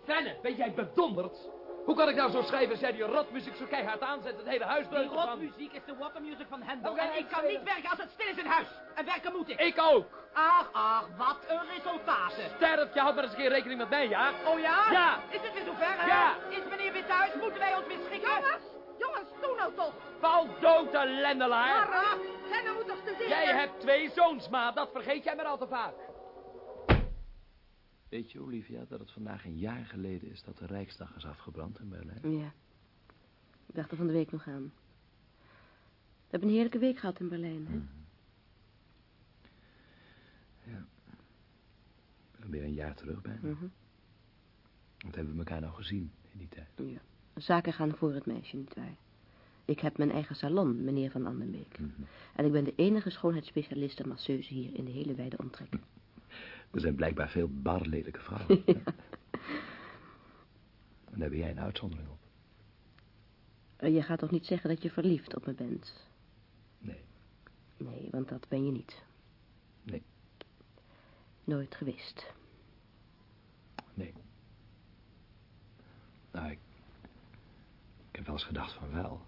F: Venne, ben jij bedonderd? Hoe kan ik nou zo schrijven als jij die rotmuziek zo keihard aanzet, het hele huis
N: Die
F: dreunt ervan?
N: rotmuziek is de watermuziek van Hendel. En ik kan niet werken als het stil is in huis. En werken moet ik.
F: Ik ook.
N: Ach, ach, wat een resultaten.
F: Sterft, houdt maar eens geen rekening met mij, ja?
N: Oh ja?
F: Ja.
N: Is het weer zover? hè?
F: Ja.
N: Is meneer weer thuis? Moeten wij ons weer schikken? Jongens, jongens, doe nou toch.
F: Val dood, ellendelaar.
N: Mara, Henna moet toch studeren?
F: Jij hebt twee zoons, maar dat vergeet jij maar al te vaak.
A: Weet je, Olivia, dat het vandaag een jaar geleden is dat de Rijksdag is afgebrand in Berlijn?
C: Ja. Ik dacht er van de week nog aan. We hebben een heerlijke week gehad in Berlijn, hè?
A: Ja. Ik ben weer een jaar terug bijna.
C: Mhm.
A: Wat hebben we elkaar nou gezien in die tijd?
C: Ja. Zaken gaan voor het meisje, nietwaar? Ik heb mijn eigen salon, meneer Van Andenbeek.
A: Mhm.
C: En ik ben de enige schoonheidsspecialist en masseuse hier in de hele wijde omtrek.
A: Er zijn blijkbaar veel barlelijke vrouwen. En daar ben jij een uitzondering op.
C: Eh, Je gaat toch niet zeggen dat je verliefd op me bent?
A: Nee.
C: Nee, want dat ben je niet.
A: Nee.
C: Nooit geweest.
A: Nee. Nou, ik... Ik heb wel eens gedacht van wel.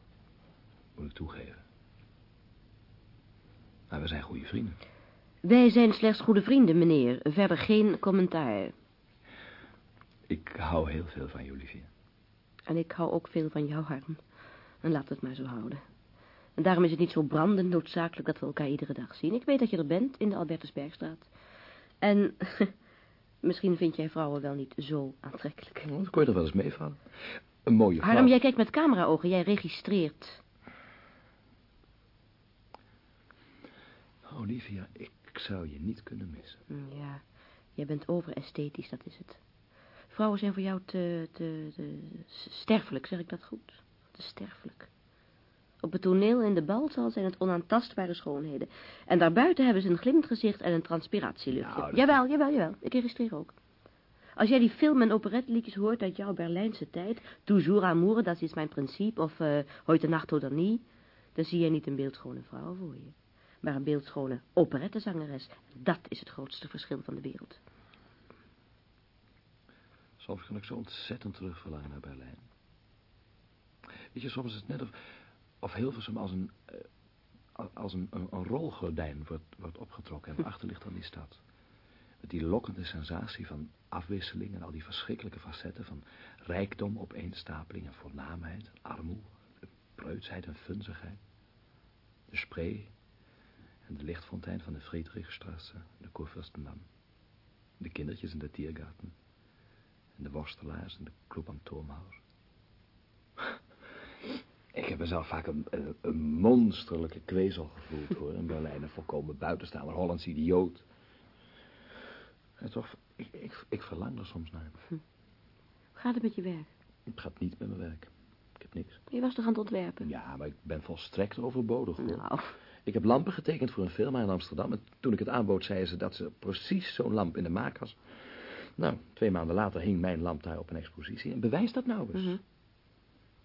A: Moet ik toegeven. Maar we zijn goede vrienden.
C: Wij zijn slechts goede vrienden, meneer. Verder geen commentaar.
A: Ik hou heel veel van je, Olivia.
C: En ik hou ook veel van jou, Harm. En laat het maar zo houden. En daarom is het niet zo brandend noodzakelijk dat we elkaar iedere dag zien. Ik weet dat je er bent, in de Albertusbergstraat. En misschien vind jij vrouwen wel niet zo aantrekkelijk.
A: Dan kon je er wel eens meevallen. Een mooie vrouw.
C: Harm, jij kijkt met cameraogen, jij registreert.
A: Olivia, ik zou je niet kunnen missen.
C: Hm, Ja, jij bent overesthetisch, dat is het. Vrouwen zijn voor jou te, te, te sterfelijk, zeg ik dat goed? Te sterfelijk. Op het toneel in de balzaal zijn het onaantastbare schoonheden. En daarbuiten hebben ze een glimmend gezicht en een transpiratieluchtje.
A: Nou, dat-
C: Jawel, jawel, jawel. Ik registreer ook. Als jij die film- en operetliedjes hoort uit jouw Berlijnse tijd... Toujours amour, dat is mijn principe, of uh, Heute Nacht oder nie... dan zie je niet een beeldschone vrouw voor je. Maar een beeldschone operettezangeres. Dat is het grootste verschil van de wereld.
A: Soms kan ik zo ontzettend terug verlangen naar Berlijn. Weet je, soms is het net of, of Hilversum als een, eh, als een, een, een rolgordijn wordt, wordt opgetrokken en waarachter ligt dan die stad. Met die lokkende sensatie van afwisseling en al die verschrikkelijke facetten van rijkdom, opeenstapeling en voornaamheid, armoede, preutsheid en funzigheid. De Spree en de lichtfontein van de Friedrichstrasse, de Kurfürstendamm. De kindertjes in de Tiergarten. En de worstelaars in de Club am Turmhaus. Ik heb mezelf vaak een, een, een monsterlijke kwezel gevoeld, hoor. In Berlijn een volkomen buitenstaander Hollands idioot. En toch, ik, ik, ik verlang er soms naar.
C: Hoe gaat het met je werk?
A: Het gaat niet met mijn werk. Ik heb niks.
C: Je was toch aan het ontwerpen?
A: Ja, maar ik ben volstrekt overbodig, hoor.
C: Nou.
A: Ik heb lampen getekend voor een firma in Amsterdam. En toen ik het aanbood, zeiden ze dat ze precies zo'n lamp in de maak was. Nou, twee maanden later hing mijn lamp daar op een expositie. En bewijs dat nou eens.
C: Mhm.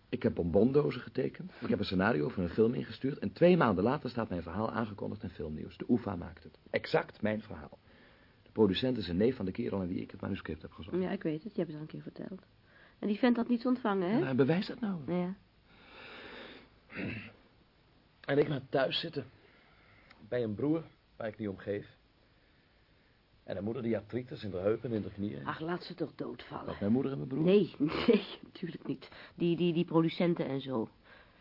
A: Ik heb bonbondozen getekend. Ik heb een scenario voor een film ingestuurd. En twee maanden later staat mijn verhaal aangekondigd in filmnieuws. De UFA maakt het. Exact mijn verhaal. De producent is een neef van de kerel aan wie ik het manuscript heb gezocht.
C: Ja, ik weet het. Je hebt het al een keer verteld. En die vent had niets ontvangen, hè?
A: Nou, bewijs dat nou.
C: Ja.
A: En ik naar thuis zitten. Bij een broer waar ik niet om geef. En een moeder die artritis in de heupen en in de knieën.
C: Ach, laat ze toch doodvallen.
A: Wat, mijn moeder en mijn broer?
C: Nee, nee, natuurlijk niet. Die, die, die producenten en zo.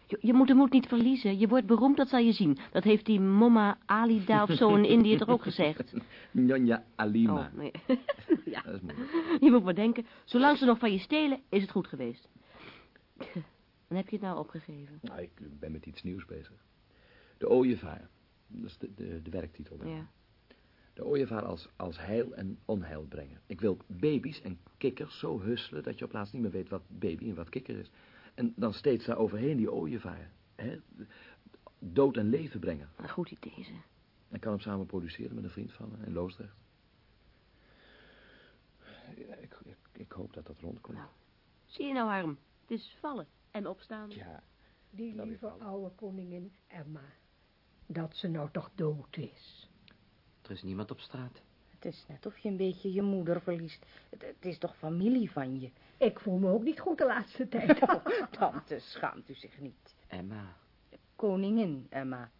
C: Je, je moet de moed niet verliezen. Je wordt beroemd, dat zal je zien. Dat heeft die Moma Ali daar of zo in Indië toch ook gezegd.
A: Njonja Alima.
C: Oh, nee. ja.
A: Dat is moeilijk.
C: Je moet maar denken, zolang ze nog van je stelen, is het goed geweest. Dan heb je het nou opgegeven.
A: Nou, ik ben met iets nieuws bezig. De ooievaar. Dat is de, de, de werktitel.
C: Ja.
A: De ooievaar als, als heil en onheil brengen. Ik wil baby's en kikkers zo husselen dat je op laatst niet meer weet wat baby en wat kikker is. En dan steeds daar overheen die ooievaar. Hè? Dood en leven brengen.
C: Een goed idee, ze.
A: En kan hem samen produceren met een vriend van me in Loosdrecht. Ja, ik, ik, ik hoop dat dat rondkomt.
C: Nou. Zie je nou, Harm? Het is vallen en opstaan.
A: Ja.
O: Die lieve oude koningin Emma. Dat ze nou toch dood is.
H: Er is niemand op straat.
M: Het is net of je een beetje je moeder verliest. Het, het is toch familie van je?
O: Ik voel me ook niet goed de laatste tijd.
M: Oh, tante, schaamt u zich niet.
H: Emma,
M: Koningin, Emma.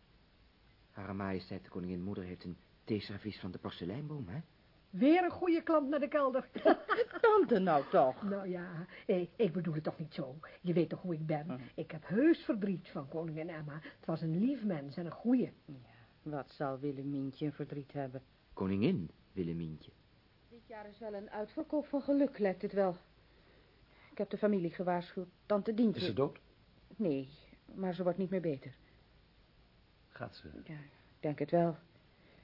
H: Hare Majesteit de Koningin Moeder heeft een theeservies van de porseleinboom, hè?
O: Weer een goede klant naar de kelder.
M: Tante nou toch.
O: Nou ja, eh, ik bedoel het toch niet zo. Je weet toch hoe ik ben.
M: Hm.
O: Ik heb heus verdriet van koningin Emma. Het was een lief mens en een goeie.
M: Wat zal Willemientje een verdriet hebben?
H: Koningin Willemientje.
M: Dit jaar is wel een uitverkoop van geluk, lijkt het wel. Ik heb de familie gewaarschuwd. Tante Dientje...
A: Is ze dood?
M: Nee, maar ze wordt niet meer beter.
A: Gaat ze?
M: Ja, ik denk het wel.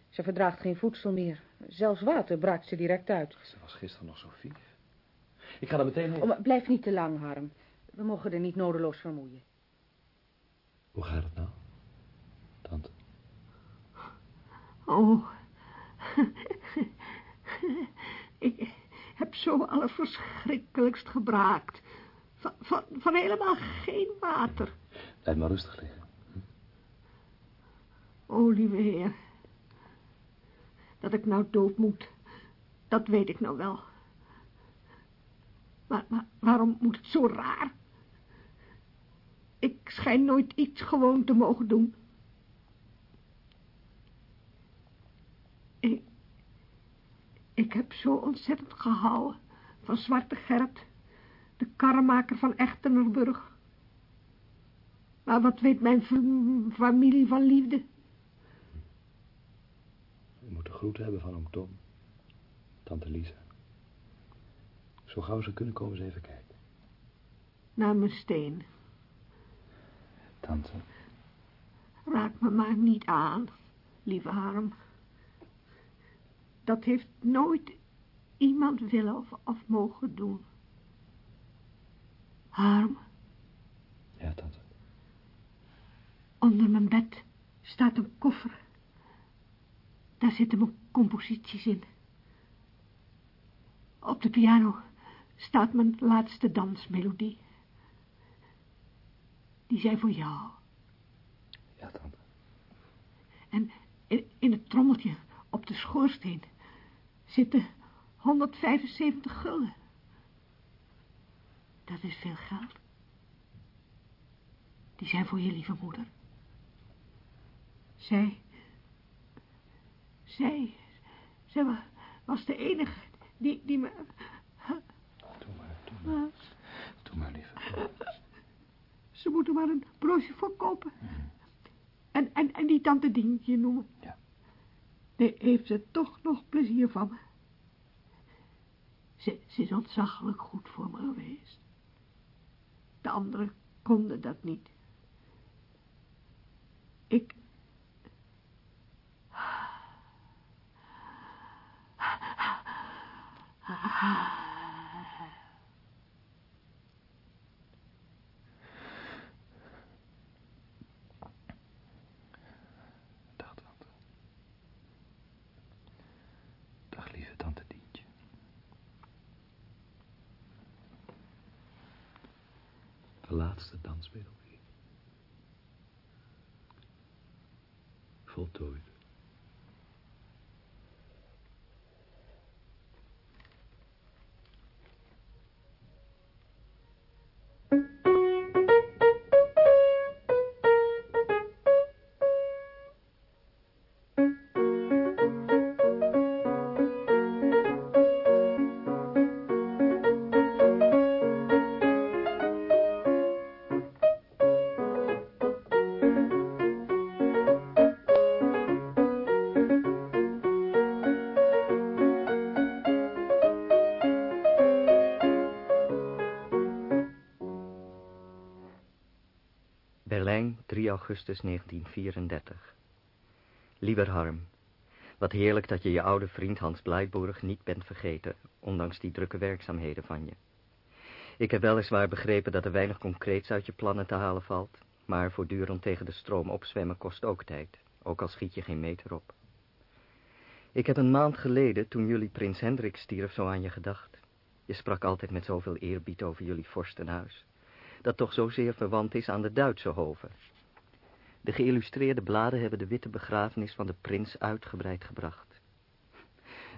M: Ze verdraagt geen voedsel meer. Zelfs water braakt ze direct uit.
A: Ze was gisteren nog zo vies. Ik ga er meteen heen.
M: Oh, maar blijf niet te lang, Harm. We mogen er niet nodeloos vermoeien.
A: Hoe gaat het nou? Tante.
O: Oh. ik heb zo allerverschrikkelijkst gebraakt. Van, van, van helemaal geen water.
A: Blijf maar rustig liggen.
O: O, lieve heer. Dat ik nou dood moet, dat weet ik nou wel. Maar, maar waarom moet het zo raar? Ik schijn nooit iets gewoon te mogen doen. Ik, ik heb zo ontzettend gehouden van Zwarte Gert, de karremaker van Echtenerburg. Maar wat weet mijn familie van liefde?
A: U moet de groeten hebben van oom Tom. Tante Lisa. Zo gauw ze kunnen komen ze even kijken.
O: Naar mijn steen.
A: Tante.
O: Raak me maar niet aan, lieve Harm. Dat heeft nooit iemand willen of, of mogen doen. Harm,
A: Ja, tante.
O: onder mijn bed staat een koffer. Daar zitten mijn composities in. Op de piano staat mijn laatste dansmelodie. Die zijn voor jou.
A: Ja, tante.
O: En in, in het trommeltje op de schoorsteen zitten 175 gulden. Dat is veel geld. Die zijn voor je lieve moeder. Zij, zij, zij wa- was de enige die, die me...
A: Doe maar, doe maar. Doe maar, lieve.
O: Ze moeten maar een broodje voor kopen. En, en, en die tante Dientje noemen.
A: Ja.
O: Heeft ze toch nog plezier van me. Ze, is ontzaglijk goed voor me geweest. De anderen konden dat niet. Ik...
A: Dag, tante. Dag, lieve tante Dientje. De laatste dansmelodie. Voltooid.
P: Augustus 1934. Lieber Harm, wat heerlijk dat je je oude vriend Hans Blijburg niet bent vergeten, ondanks die drukke werkzaamheden van je. Ik heb weliswaar begrepen dat er weinig concreets uit je plannen te halen valt, maar voortdurend tegen de stroom opzwemmen kost ook tijd, ook al schiet je geen meter op. Ik heb een maand geleden, toen jullie prins Hendrik stierf, zo aan je gedacht. Je sprak altijd met zoveel eerbied over jullie vorstenhuis dat toch zozeer verwant is aan de Duitse hoven. De geïllustreerde bladen hebben de witte begrafenis van de prins uitgebreid gebracht.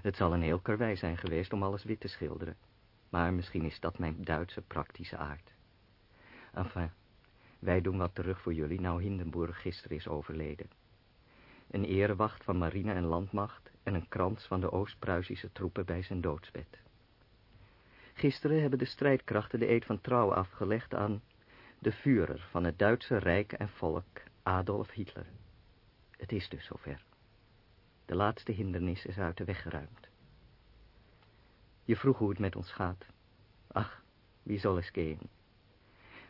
P: Het zal een heel karwei zijn geweest om alles wit te schilderen, maar misschien is dat mijn Duitse praktische aard. Enfin, wij doen wat terug voor jullie, nou Hindenburg gisteren is overleden. Een erewacht van marine en landmacht en een krans van de Oost-Pruisische troepen bij zijn doodsbed. Gisteren hebben de strijdkrachten de eed van trouw afgelegd aan de Führer van het Duitse Rijk en volk, Adolf Hitler. Het is dus zover. De laatste hindernis is uit de weg geruimd. Je vroeg hoe het met ons gaat. Ach, wie zal eens kijken.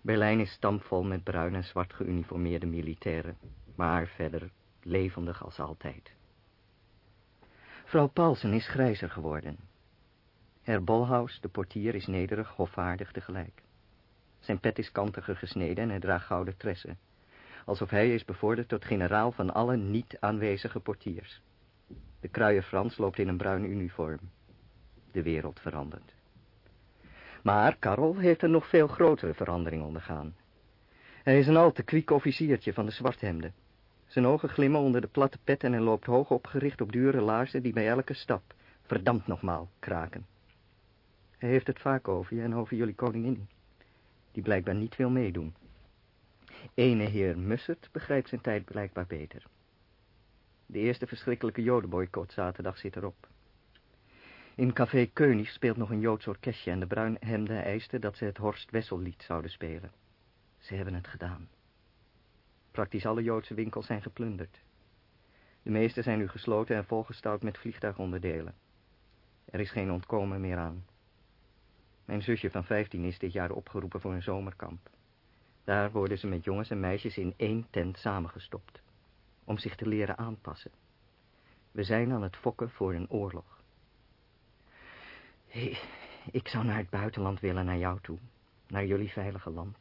P: Berlijn is stampvol met bruin en zwart geuniformeerde militairen, maar verder levendig als altijd. Vrouw Paulsen is grijzer geworden. Herr Bolhaus, de portier, is nederig, hofvaardig tegelijk. Zijn pet is kantiger gesneden en hij draagt gouden tressen. Alsof hij is bevorderd tot generaal van alle niet aanwezige portiers. De kruier Frans loopt in een bruin uniform. De wereld verandert. Maar Karel heeft een nog veel grotere verandering ondergaan. Hij is een al te kwiek officiertje van de zwarthemden. Zijn ogen glimmen onder de platte pet en hij loopt hoog opgericht op dure laarzen die bij elke stap, verdampt nogmaal, kraken. Hij heeft het vaak over je en over jullie koningin, die blijkbaar niet wil meedoen. Ene heer Mussert begrijpt zijn tijd blijkbaar beter. De eerste verschrikkelijke jodenboycott zaterdag zit erop. In café Keunig speelt nog een Joods orkestje en de bruinhemden eisten dat ze het Horst Wessellied zouden spelen. Ze hebben het gedaan. Praktisch alle Joodse winkels zijn geplunderd. De meeste zijn nu gesloten en volgestouwd met vliegtuigonderdelen. Er is geen ontkomen meer aan. Mijn zusje van 15 is dit jaar opgeroepen voor een zomerkamp. Daar worden ze met jongens en meisjes in één tent samengestopt. Om zich te leren aanpassen. We zijn aan het fokken voor een oorlog. Ik zou naar het buitenland willen, naar jou toe. Naar jullie veilige land.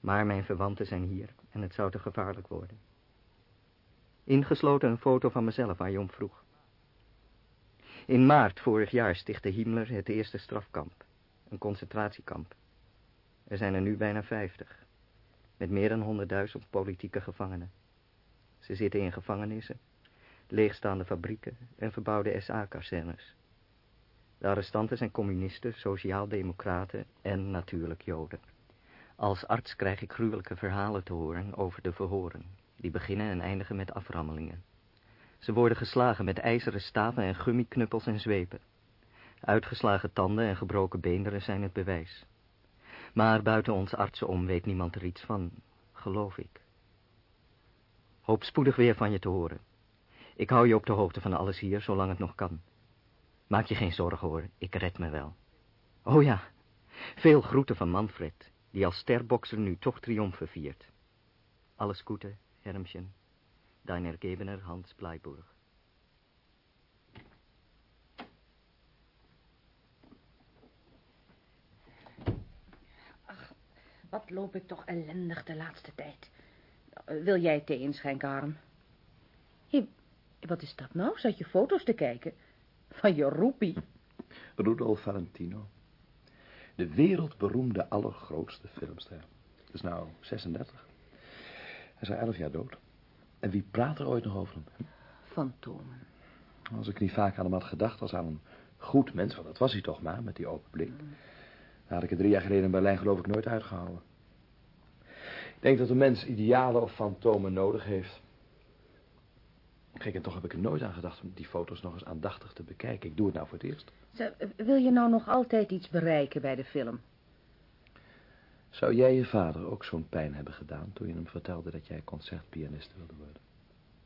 P: Maar mijn verwanten zijn hier en het zou te gevaarlijk worden. Ingesloten een foto van mezelf waar je om vroeg. In maart vorig jaar stichtte Himmler het eerste strafkamp. Een concentratiekamp. Er zijn er nu bijna vijftig. Met meer dan honderdduizend politieke gevangenen. Ze zitten in gevangenissen, leegstaande fabrieken en verbouwde SA-kazernes. De arrestanten zijn communisten, sociaaldemocraten en natuurlijk joden. Als arts krijg ik gruwelijke verhalen te horen over de verhoren. Die beginnen en eindigen met aframmelingen. Ze worden geslagen met ijzeren staven en gummiknuppels en zwepen. Uitgeslagen tanden en gebroken beenderen zijn het bewijs. Maar buiten ons artsen om weet niemand er iets van, geloof ik. Hoop spoedig weer van je te horen. Ik hou je op de hoogte van alles hier, zolang het nog kan. Maak je geen zorgen hoor, ik red me wel. Oh ja, veel groeten van Manfred, die als sterbokser nu toch triomfen viert. Alles goede, Hermchen. Deiner Gebener Hans Bleiburg.
M: Wat loop ik toch ellendig de laatste tijd. Eh, Wil jij thee inschenken, Harm? Hé, wat is dat nou? Zat je foto's te kijken? Van je roepie.
A: Rudolf Valentino. De wereldberoemde allergrootste filmster. Dat is nou 36. Hij is al 11 jaar dood. En wie praat er ooit nog over hem?
M: Fantomen.
A: Als ik niet vaak aan hem had gedacht als aan een goed mens, want dat was hij toch maar, met die open blik. Dan had ik er drie jaar geleden in Berlijn geloof ik nooit uitgehouden. Ik denk dat een mens idealen of fantomen nodig heeft. Kijk, en toch heb ik er nooit aan gedacht om die foto's nog eens aandachtig te bekijken. Ik doe het nou voor het eerst.
M: Wil je nou nog altijd iets bereiken bij de film?
A: Zou jij je vader ook zo'n pijn hebben gedaan toen je hem vertelde dat jij concertpianist wilde worden?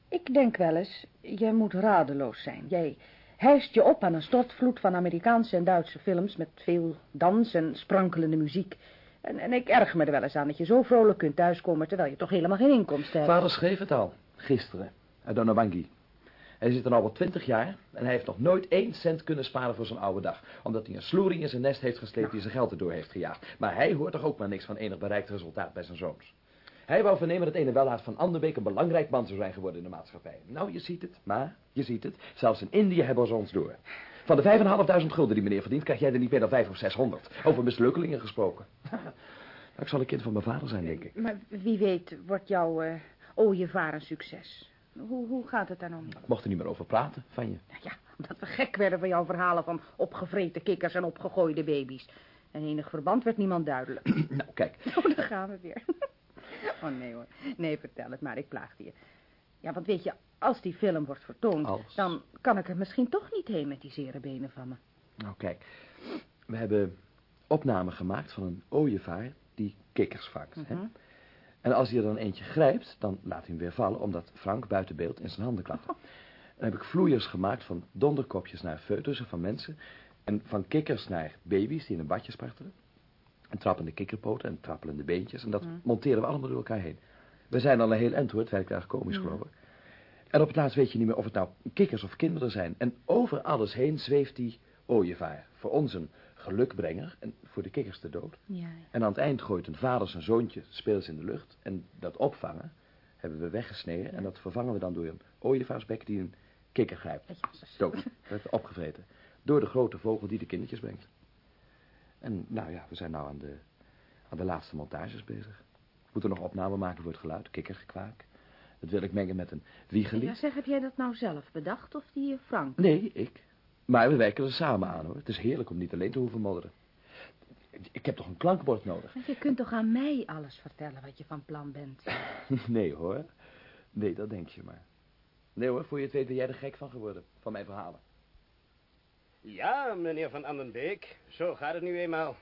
M: Ik denk wel eens, jij moet radeloos zijn. Jij hijst je op aan een stortvloed van Amerikaanse en Duitse films... met veel dans en sprankelende muziek. En, en ik erg me er wel eens aan dat je zo vrolijk kunt thuiskomen... terwijl je toch helemaal geen inkomsten hebt.
A: Vader schreef het al, gisteren, uit Donawangi. Hij zit er al wel twintig jaar en hij heeft nog nooit één cent kunnen sparen voor zijn oude dag. Omdat hij een sloerie in zijn nest heeft gesleept die zijn geld erdoor heeft gejaagd. Maar hij hoort toch ook maar niks van enig bereikt resultaat bij zijn zoons. Hij wou vernemen dat ene welhaat van Anderbeek een belangrijk man zou zijn geworden in de maatschappij. Nou, je ziet het, maar je ziet het. Zelfs in Indië hebben ze ons door. Van de 5.500 gulden die meneer verdient, krijg jij er niet meer dan 5 of 600. Over mislukkelingen gesproken. Nou, ik zal een kind van mijn vader zijn, denk ik.
M: Maar wie weet wordt jouw uh, ooievaar een succes. Hoe, hoe gaat het daar nou mee?
A: Ik mocht er niet meer over praten, van je.
M: Ja, omdat we gek werden van jouw verhalen van opgevreten kikkers en opgegooide baby's. En enig verband werd niemand duidelijk.
A: nou, kijk.
M: Oh, daar gaan we weer. oh, nee hoor. Nee, vertel het maar, ik plaagde je. Ja, want weet je, als die film wordt vertoond...
A: Als?
M: dan kan ik er misschien toch niet heen met die zere benen van me.
A: Nou, kijk. We hebben opnamen gemaakt van een ooievaar die kikkers vangt. hè?
M: Mhm.
A: En als hij er dan eentje grijpt, dan laat hij hem weer vallen... omdat Frank buiten beeld in zijn handen klapt. Dan heb ik vloeiers gemaakt van donderkopjes naar foetussen van mensen... en van kikkers naar baby's die in een badje spartelen. En trappende kikkerpoten en trappelende beentjes. En dat
M: Mhm.
A: monteren we allemaal door elkaar heen. We zijn al een heel eind hoor, het werkt erg komisch
M: Ja.
A: geloof ik. En op het laatst weet je niet meer of het nou kikkers of kinderen zijn. En over alles heen zweeft die ooievaar. Voor ons een gelukbrenger en voor de kikkers de dood.
M: Ja.
A: En aan het eind gooit een vader zijn zoontje speels in de lucht. En dat opvangen hebben we weggesneden. En dat vervangen we dan door een ooievaarsbek die een kikker grijpt. Dood. Werd opgevreten. Door de grote vogel die de kindertjes brengt. En nou ja, we zijn nou aan de, aan de laatste montages bezig. We moeten nog opname maken voor het geluid, kikkergekwaak. Dat wil ik mengen met een wiegelied.
M: Ja, zeg, heb jij dat nou zelf bedacht of die eh, Frank?
A: Nee, ik. Maar we werken er samen aan hoor. Het is heerlijk om niet alleen te hoeven modderen. Ik heb toch een klankbord nodig?
M: Je kunt toch aan mij alles vertellen wat je van plan bent?
A: Nee hoor. Nee, dat denk je maar. Nee hoor, voor je het weet ben jij er gek van geworden. Van mijn verhalen.
Q: Ja, meneer Van Andenbeek, zo gaat het nu eenmaal.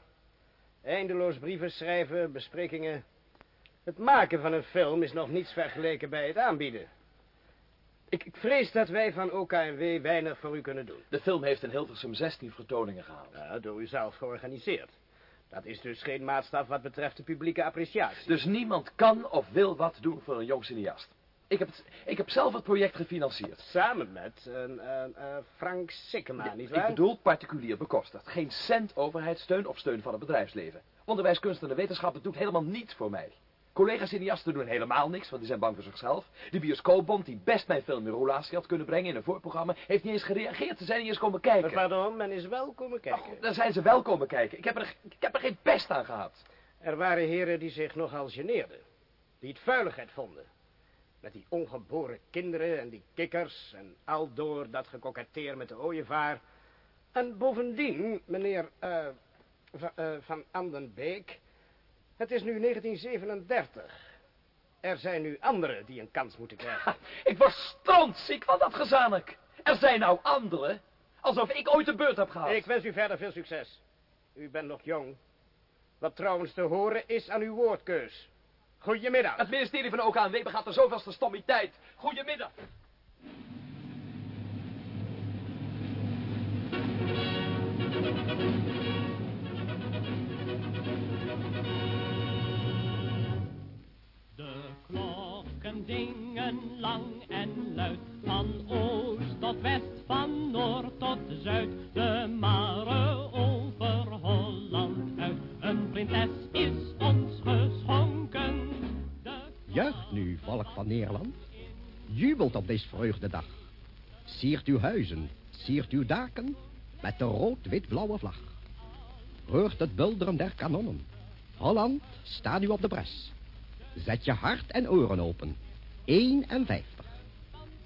Q: Eindeloos brieven schrijven, besprekingen. Het maken van een film is nog niets vergeleken bij het aanbieden. Ik, ik vrees dat wij van OKW weinig voor u kunnen doen.
A: De film heeft in Hilversum 16 vertoningen gehaald.
Q: Ja, door u zelf georganiseerd. Dat is dus geen maatstaf wat betreft de publieke appreciatie.
A: Dus niemand kan of wil wat doen voor een jong cineast. Ik heb, het, ik heb zelf het project gefinancierd.
Q: Samen met een, een, een Frank Sikkema, nietwaar?
A: Ik bedoel particulier bekostigd. Geen cent overheidssteun of steun van het bedrijfsleven. Onderwijs, kunst en wetenschap, het doet helemaal niets voor mij. Collega-cineasten doen helemaal niks, want die zijn bang voor zichzelf. De bioscoopbond, die best mijn film in roulatie had kunnen brengen in een voorprogramma, heeft niet eens gereageerd. Ze zijn niet eens komen kijken.
Q: Pardon, men is wel komen kijken.
A: Daar zijn ze wel komen kijken. Ik heb, er, ik heb er geen pest aan gehad.
Q: Er waren heren die zich nogal geneerden. Die het vuiligheid vonden. Met die ongeboren kinderen en die kikkers en aldoor dat gekoketteer met de ooievaar. En bovendien, meneer eh, eh, Van Andenbeek, het is nu 1937. Er zijn nu anderen die een kans moeten krijgen.
A: Ik word strontziek van dat gezanik. Er zijn nou anderen. Alsof ik ooit de beurt heb gehad.
Q: Ik wens u verder veel succes. U bent nog jong. Wat trouwens te horen is aan uw woordkeus. Goedemiddag.
F: Het ministerie van OKNW begaat de zoveelste stommiteit. Goedemiddag.
R: De klokken zingen lang en luid, van oost tot west, van noord tot zuid, de mare over Holland uit. Een prinses is ons geschonken.
S: Juicht nu, volk van Nederland. Jubelt op deze vreugdedag. Siert uw huizen, siert uw daken met de rood-wit-blauwe vlag. Hoort het bulderen der kanonnen. Holland, sta nu op de bres. Zet je hart en oren open. 51.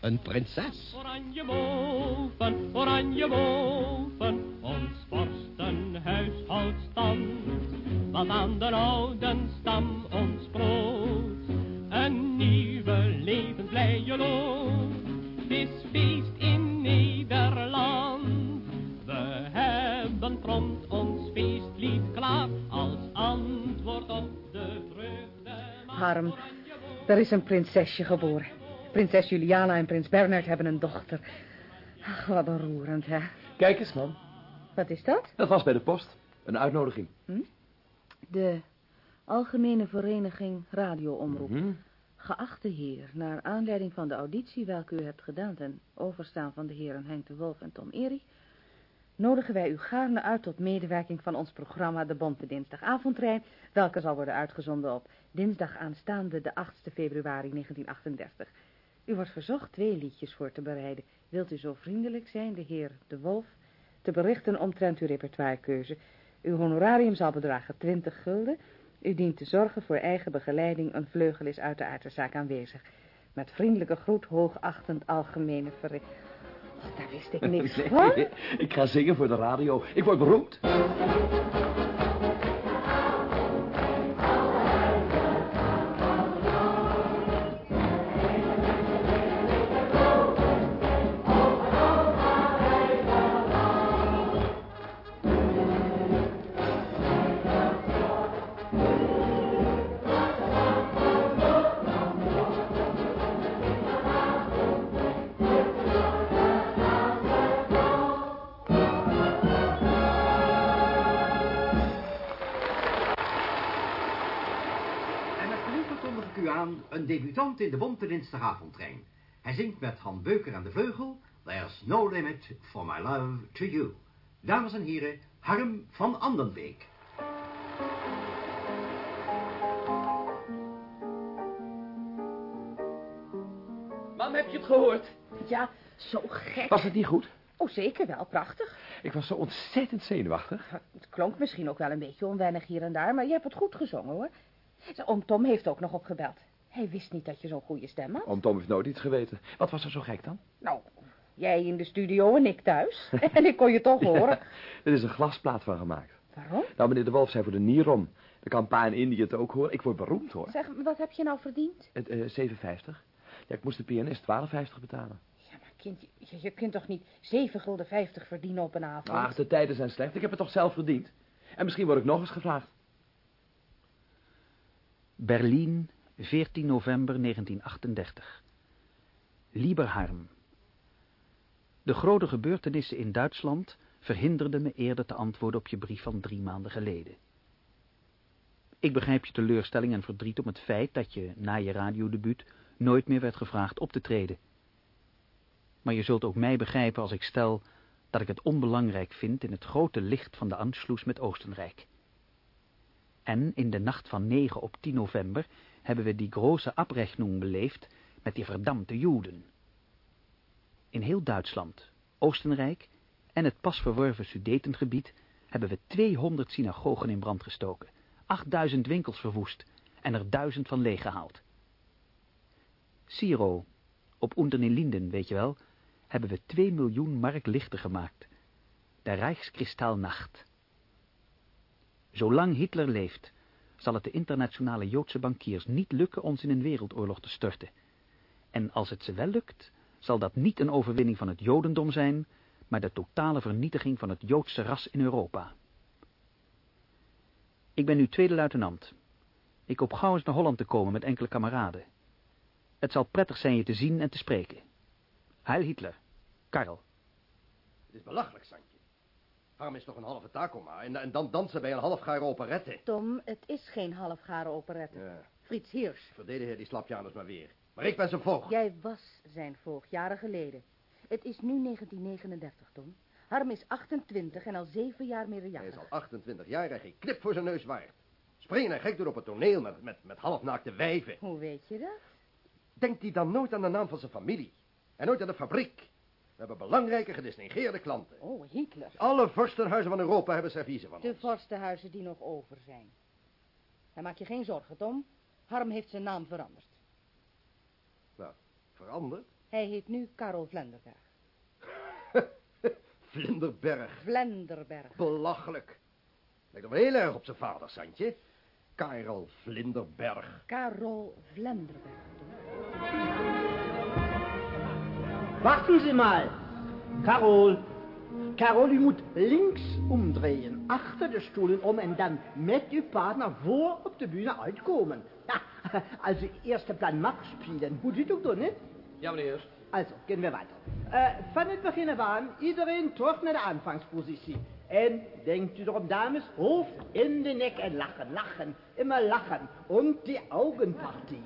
S: Een prinses.
R: Oranje boven, oranje boven, ons vorstenhuis houdt stand. Wat aan de ouden stam ons Het is feest in Nederland, we hebben prompt ons feestlied klaar, als antwoord op de vreugde.
M: Harm, er is een prinsesje geboren. Prinses Juliana en prins Bernard hebben een dochter. Ach, wat een roerend, hè.
F: Kijk eens, man.
M: Wat is dat?
F: Dat was bij de post. Een uitnodiging.
M: Hm? De Algemene Vereniging Radioomroep.
F: Mhm.
M: Geachte heer, naar aanleiding van de auditie welke u hebt gedaan ten overstaan van de heren Henk de Wolf en Tom Eri, nodigen wij u gaarne uit tot medewerking van ons programma De Bonte Dinsdagavondtrein, welke zal worden uitgezonden op dinsdag aanstaande de 8 februari 1938. U wordt verzocht twee liedjes voor te bereiden. Wilt u zo vriendelijk zijn, de heer De Wolf, te berichten omtrent uw repertoirekeuze. Uw honorarium zal bedragen 20 gulden. U dient te zorgen voor eigen begeleiding. Een vleugel is uit de uiterzaak aanwezig. Met vriendelijke groet, hoogachtend algemene verricht. Oh, daar wist ik niks van.
F: ik ga zingen voor de radio. Ik word beroemd.
T: In de bonte dinsdagavondtrein. Hij zingt met Han Beuker aan de vleugel There's no limit for my love to you. Dames en heren, Harm van Andenbeek.
F: Mam, heb je het gehoord?
M: Ja, zo gek.
F: Was het niet goed?
M: Oh, zeker wel, prachtig.
F: Ik was zo ontzettend zenuwachtig.
M: Het klonk misschien ook wel een beetje onwennig hier en daar, maar je hebt het goed gezongen, hoor. Oom Tom heeft ook nog opgebeld. Hij wist niet dat je zo'n goede stem had.
F: Oom Tom heeft nooit iets geweten. Wat was er zo gek dan?
M: Nou, jij in de studio en ik thuis. en ik kon je toch horen.
F: Er is een glasplaat van gemaakt.
M: Waarom?
F: Nou, meneer De Wolf zei voor de Nierom. Dan kan pa in Indië het ook horen. Ik word beroemd, hoor.
M: Zeg, wat heb je nou verdiend?
F: Het, eh 7,50. Ja, ik moest de pianist 12,50 betalen.
M: Ja, maar kind, je, je kunt toch niet 7 gulden 50 verdienen op een avond?
F: Ach, de tijden zijn slecht. Ik heb het toch zelf verdiend. En misschien word ik nog eens gevraagd.
J: Berlijn, 14 november 1938. Lieber Harm. De grote gebeurtenissen in Duitsland verhinderden me eerder te antwoorden op je brief van drie maanden geleden. Ik begrijp je teleurstelling en verdriet om het feit dat je na je radiodebuut nooit meer werd gevraagd op te treden. Maar je zult ook mij begrijpen als ik stel dat ik het onbelangrijk vind in het grote licht van de Anschluss met Oostenrijk. En in de nacht van 9 op 10 november hebben we die grote Abrechnung beleefd met die verdammte Joden. In heel Duitsland, Oostenrijk en het pas verworven Sudetengebied hebben we 200 synagogen in brand gestoken, 8000 winkels verwoest en er duizend van leeggehaald. Siro, op Unter den Linden, weet je wel, hebben we 2 miljoen mark lichter gemaakt. De Rijkskristaalnacht. Zolang Hitler leeft, zal het de internationale Joodse bankiers niet lukken ons in een wereldoorlog te storten. En als het ze wel lukt, zal dat niet een overwinning van het Jodendom zijn, maar de totale vernietiging van het Joodse ras in Europa. Ik ben nu tweede luitenant. Ik hoop gauw eens naar Holland te komen met enkele kameraden. Het zal prettig zijn je te zien en te spreken. Heil Hitler. Karel.
U: Het is belachelijk. Harm is nog een halve takoma en, en dan dansen bij een halfgare operette.
M: Tom, het is geen halfgare operette.
U: Ja,
M: Frits Heers.
U: verdedigen die slapjanus maar weer. Maar ik ben zijn voogd.
M: Jij was zijn voogd, jaren geleden. Het is nu 1939, Tom. Harm is 28 en al zeven jaar
U: Hij
M: meerderjarig.
U: is al 28 jaar en geen knip voor zijn neus waard. Springen en gek doen op het toneel met, met, met halfnaakte wijven.
M: Hoe weet je dat?
U: Denkt hij dan nooit aan de naam van zijn familie? En nooit aan de fabriek? We hebben belangrijke gedistingeerde klanten.
M: Oh, Hitler.
U: Alle vorstenhuizen van Europa hebben serviezen van
M: De
U: ons.
M: vorstenhuizen die nog over zijn. En maak je geen zorgen, Tom. Harm heeft zijn naam veranderd.
U: Nou, veranderd?
M: Hij heet nu Karel Vlenderberg.
U: Vlinderberg.
M: Vlenderberg.
U: Belachelijk. Lijkt wel heel erg op zijn vader, Santje. Karel Vlinderberg.
M: Karel Vlenderberg.
V: Warten Sie mal. Carol. Carol, u moet links umdrehen, achter de stoelen om en dan met uw partner voor op de bühne uitkomen. Ja, also eerste plan mag spelen. Moet u het ook doen, hè?
W: Ja, meneer.
V: Also, gehen wir weiter. Äh, van het begin af aan, iedereen terug naar de aanvangspositie. En denkt u erom, dames, hoofd in de nek en lachen, lachen, immer lachen. Und die Augenpartie.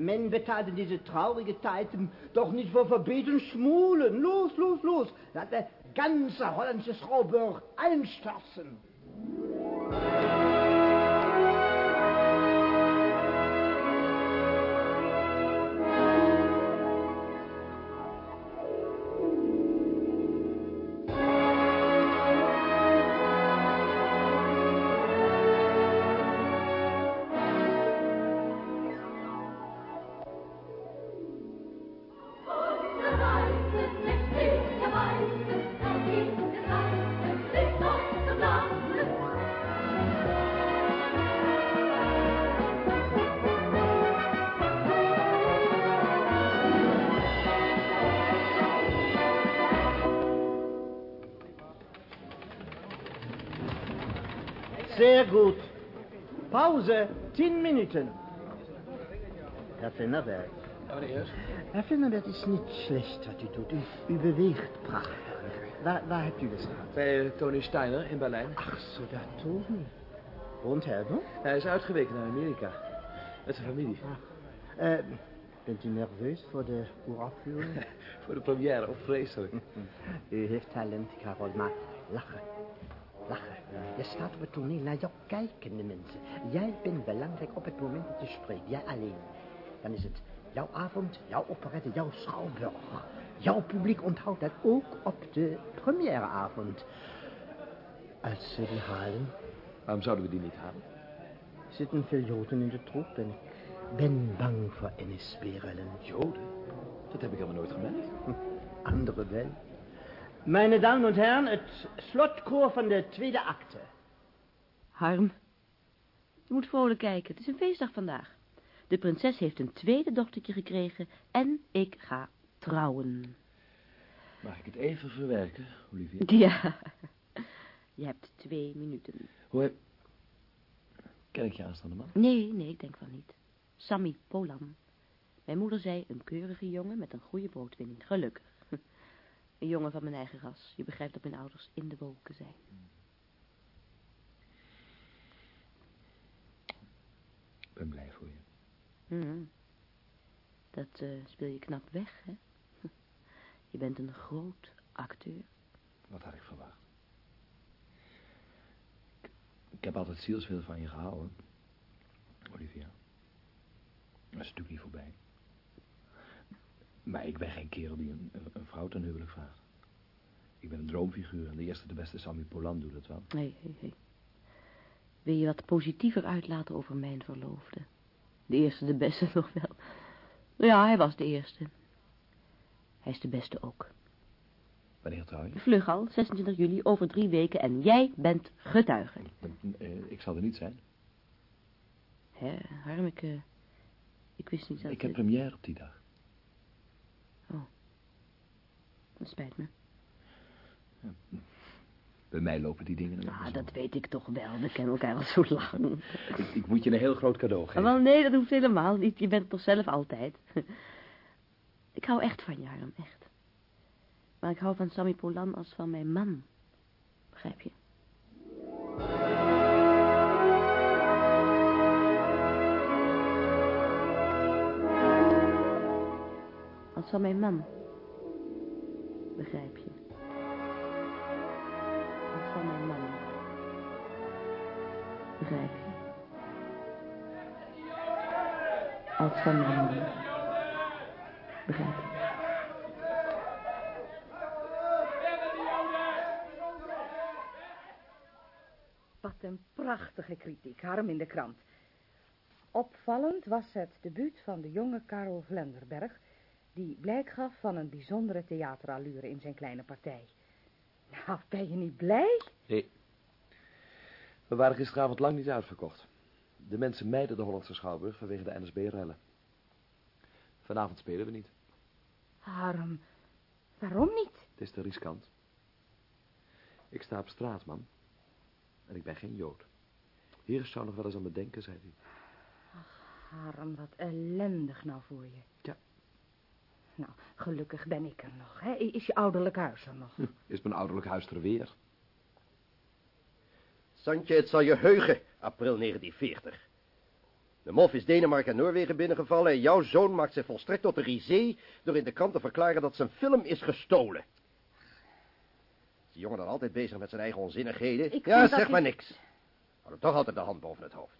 V: Men betaalde diese traurige Zeiten doch nicht für verbeten Schmulen. Los, los, los. Laat de ganze holländische Schouwburg einstürzen. Pause, tien Minuten. Herr
W: meneer.
V: Herr Finnerberg is niet slecht wat u doet. U, u beweegt prachtig. Waar, waar hebt u gehad?
W: Bij eh, Tony Steiner in Berlijn.
V: Ach, zo dat Tony. Woont hij nog?
W: Hij is uitgeweken naar Amerika. Met zijn familie.
V: Eh, bent u nerveus voor de uraufführung?
W: Voor de première, of vreselijk.
V: U heeft talent, Carol, maar lachen. Lachen. Je staat op het toneel naar jou kijken, de mensen. Jij bent belangrijk op het moment dat je spreekt. Jij alleen. Dan is het jouw avond, jouw operette, jouw schouwburg. Jouw publiek onthoudt dat ook op de premièreavond. Als ze die halen...
W: Waarom zouden we die niet halen?
V: Zitten veel Joden in de troep en ik ben bang voor NS-berelen.
W: Joden? Dat heb ik helemaal nooit gemerkt.
V: Andere wel. Meine Damen und Herren, het slotkoor van de tweede acte.
C: Harm, je moet vrolijk kijken. Het is een feestdag vandaag. De prinses heeft een tweede dochtertje gekregen en ik ga trouwen.
A: Mag ik het even verwerken, Olivia?
C: Ja, je hebt twee minuten.
A: Hoe heb... Ken ik je aanstaande man?
C: Nee, nee, ik denk van niet. Sammy Polan. Mijn moeder zei een keurige jongen met een goede broodwinning. Gelukkig. Een jongen van mijn eigen ras. Je begrijpt dat mijn ouders in de wolken zijn.
A: Ik ben blij voor je.
C: Mhm. Dat eh, speel je knap weg, hè? Je bent een groot acteur.
A: Wat had ik verwacht? Ik, ik heb altijd zielsveel van je gehouden. Olivia. Dat is natuurlijk niet voorbij. Maar ik ben geen kerel die een, een, vrouw ten huwelijk vraagt. Ik ben een droomfiguur en de eerste de beste Sammy Polan doet het wel.
C: Nee, nee, nee. Wil je wat positiever uitlaten over mijn verloofde? De eerste, de beste nog wel. Nou ja, hij was de eerste. Hij is de beste ook.
A: Wanneer trouw je?
C: Vlug al, 26 juli, over drie weken. En jij bent getuige.
A: Eh, Ik zal er niet zijn.
C: Hè, Harm, ik, eh, ik wist niet dat...
A: Ik heb première op die dag.
C: Dat spijt me.
A: Bij mij lopen die dingen.
C: Ah, dat weet ik toch wel. We kennen elkaar al zo lang.
A: Ik, ik moet je een heel groot cadeau geven.
C: Wel, nee, dat hoeft helemaal niet. Je bent het toch zelf altijd. Ik hou echt van je, Harm, echt. Maar ik hou van Sammy Polan als van mijn man. Begrijp je? Als van mijn man. Begrijp je? Als van mijn man. Begrijp je? Als van mijn man. Begrijp je?
M: Wat een prachtige kritiek, Harm in de krant. Opvallend was het debuut van de jonge Karel Vlenderberg... die blijk gaf van een bijzondere theaterallure in zijn kleine partij. Nou, ben je niet blij?
A: Nee. We waren gisteravond lang niet uitverkocht. De mensen mijden de Hollandse Schouwburg vanwege de NSB-rellen. Vanavond spelen we niet.
M: Harm, waarom niet?
A: Het is te riskant. Ik sta op straat, man. En ik ben geen Jood. Hier zou nog wel eens aan me denken, zei hij.
M: Harm, wat ellendig nou voor je.
A: Ja.
M: Nou, gelukkig ben ik er nog, hè? Is je ouderlijk huis er nog?
A: Hm, Is mijn ouderlijk huis er weer?
U: Santje, het zal je heugen, april 1940. De mof is Denemarken en Noorwegen binnengevallen... en jouw zoon maakt zich volstrekt tot de risée... door in de krant te verklaren dat zijn film is gestolen. Is die jongen dan altijd bezig met zijn eigen onzinnigheden?
M: Ik
U: ja, zeg maar niks. Hou hem toch altijd de hand boven het hoofd.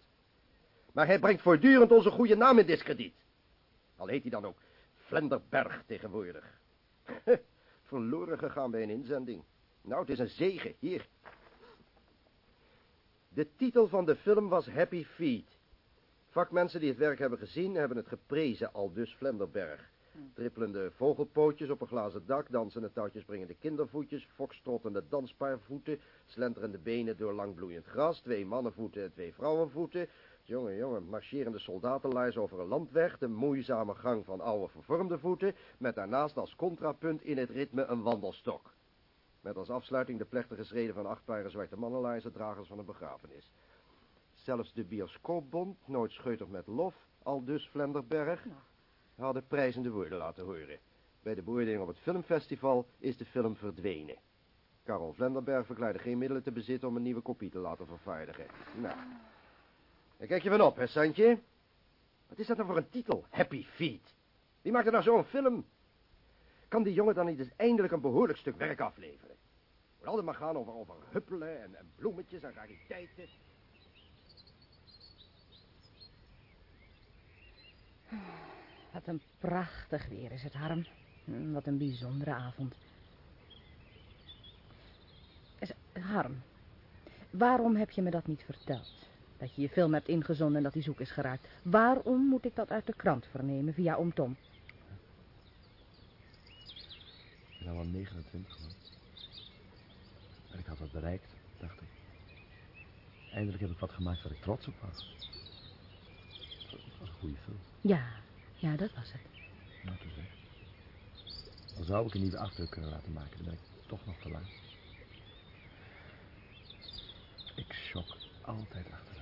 U: Maar hij brengt voortdurend onze goede naam in diskrediet. Al heet hij dan ook Vlenderberg tegenwoordig. Verloren gegaan bij een inzending. Nou, het is een zegen. Hier. De titel van de film was Happy Feet. Vakmensen die het werk hebben gezien, hebben het geprezen, al dus Vlenderberg. Trippelende vogelpootjes op een glazen dak, dansende touwtjespringende kindervoetjes, foxtrottende danspaarvoeten, slenterende benen door lang bloeiend gras, twee mannenvoeten en twee vrouwenvoeten, jongen, jongen, marcherende soldatenlaars over een landweg, de moeizame gang van oude vervormde voeten, met daarnaast als contrapunt in het ritme een wandelstok. Met als afsluiting de plechtige schreden van acht paren zwarte mannenlaarzen, dragers van een begrafenis. Zelfs de bioscoopbond, nooit scheutig met lof, al dus Vlenderberg, hadden prijzende woorden laten horen. Bij de beoordeling op het filmfestival is de film verdwenen. Karel Vlenderberg verklaarde geen middelen te bezitten om een nieuwe kopie te laten vervaardigen. Nou, kijk je van op, hè, Santje? Wat is dat nou voor een titel? Happy Feet. Wie maakt er nou zo'n film? Kan die jongen dan niet eens eindelijk een behoorlijk stuk werk afleveren? Het moet altijd maar gaan over, over huppelen en, en bloemetjes en rariteiten.
M: Wat een prachtig weer is het, Harm. Wat een bijzondere avond. Is- Harm, waarom heb je me dat niet verteld? Dat je je film hebt ingezonden en dat die zoek is geraakt. Waarom moet ik dat uit de krant vernemen via oom Tom?
A: Ik ben al 29, man. En ik had wat bereikt, dacht ik. Eindelijk heb ik wat gemaakt waar ik trots op was. Was een goede film.
M: Ja, ja, dat was het.
A: Nou, te zeggen. Al zou ik een nieuwe afdruk kunnen laten maken, dan ben ik toch nog te laat. Ik shock altijd achteraan.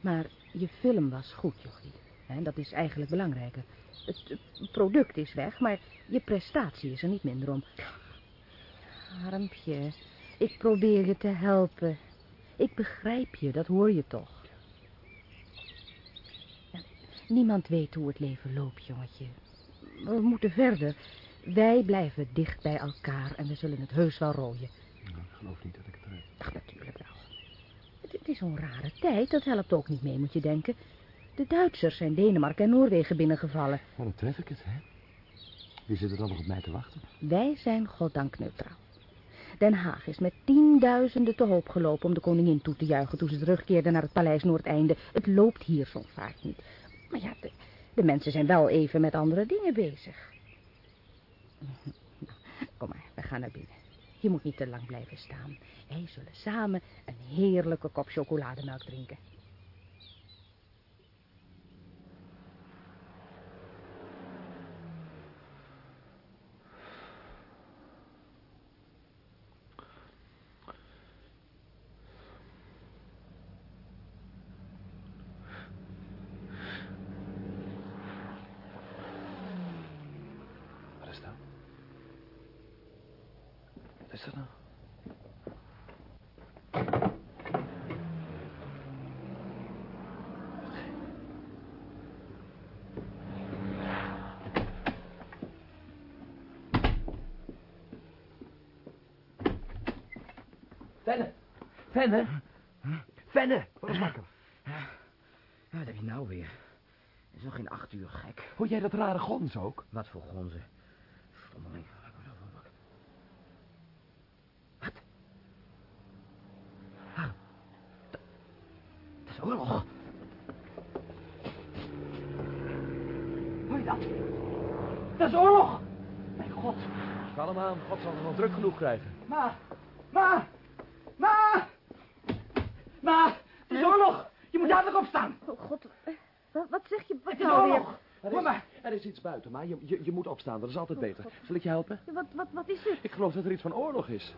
M: Maar je film was goed, Jochie. Dat is eigenlijk belangrijker. Het product is weg, maar je prestatie is er niet minder om. Harmpje, ik probeer je te helpen. Ik begrijp je, dat hoor je toch. Niemand weet hoe het leven loopt, jongetje. We moeten verder. Wij blijven dicht bij elkaar en we zullen het heus wel rooien.
A: Nou, ik geloof niet dat ik het red.
M: Ach, natuurlijk wel. Het, is zo'n rare tijd, dat helpt ook niet mee, moet je denken. De Duitsers zijn Denemarken en Noorwegen binnengevallen.
A: Maar dan tref ik het, hè? Wie zit er dan nog op mij te wachten?
M: Wij zijn goddank neutraal. Den Haag is met tienduizenden te hoop gelopen om de koningin toe te juichen toen ze terugkeerde naar het paleis Noordeinde. Het loopt hier zo'n vaart niet. Maar ja, de, de mensen zijn wel even met andere dingen bezig. Nou, kom maar, we gaan naar binnen. Je moet niet te lang blijven staan. Wij zullen samen een heerlijke kop chocolademelk drinken.
X: Wat is er nou?
A: Venne! Venne! Venne! Wat is wakker?
I: Wat heb je nou weer? Het is nog geen acht uur, gek.
A: Hoor jij dat rare gons ook?
I: Wat voor gonzen? Stommeling. Wat? Ah, dat, dat is oorlog.
A: Hoor je dat? Dat is oorlog! Mijn god.
X: Kalm aan, God zal het wel druk genoeg krijgen.
A: Ma! Ma! Ma! Ma! Het is oorlog! Je moet dadelijk opstaan!
M: Oh god, wat, wat zeg je? Wat
A: Het is
M: nou weer?
A: oorlog!
X: Er
A: Hoor
X: is,
A: maar!
X: Er is iets buiten, maar je, je, je moet opstaan. Dat is altijd beter. Zal ik je helpen?
M: Wat, wat, wat is het?
X: Ik geloof dat er iets van oorlog is.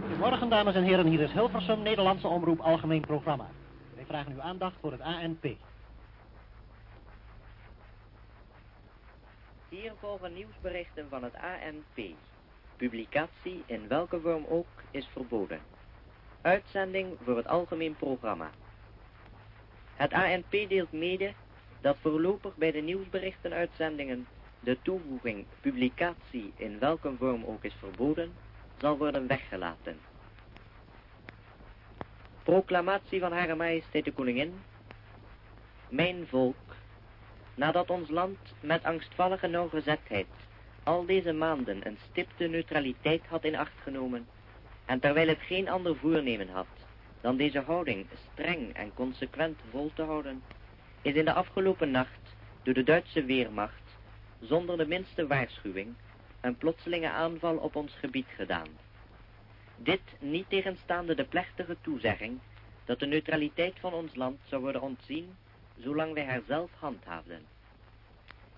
Y: Goedemorgen, dames en heren. Hier is Hilversum, Nederlandse Omroep Algemeen Programma. Wij vragen uw aandacht voor het ANP.
Z: Hier volgen nieuwsberichten van het ANP. Publicatie in welke vorm ook is verboden. Uitzending voor het algemeen programma. Het ANP deelt mede dat voorlopig bij de nieuwsberichtenuitzendingen de toevoeging publicatie in welke vorm ook is verboden zal worden weggelaten. Proclamatie van Hare Majesteit de Koningin. Mijn volk, nadat ons land met angstvallige nauwgezetheid al deze maanden een stipte neutraliteit had in acht genomen, en terwijl het geen ander voornemen had dan deze houding streng en consequent vol te houden, is in de afgelopen nacht door de Duitse Weermacht, zonder de minste waarschuwing, een plotselinge aanval op ons gebied gedaan. Dit niet tegenstaande de plechtige toezegging dat de neutraliteit van ons land zou worden ontzien zolang wij haar zelf handhaafden.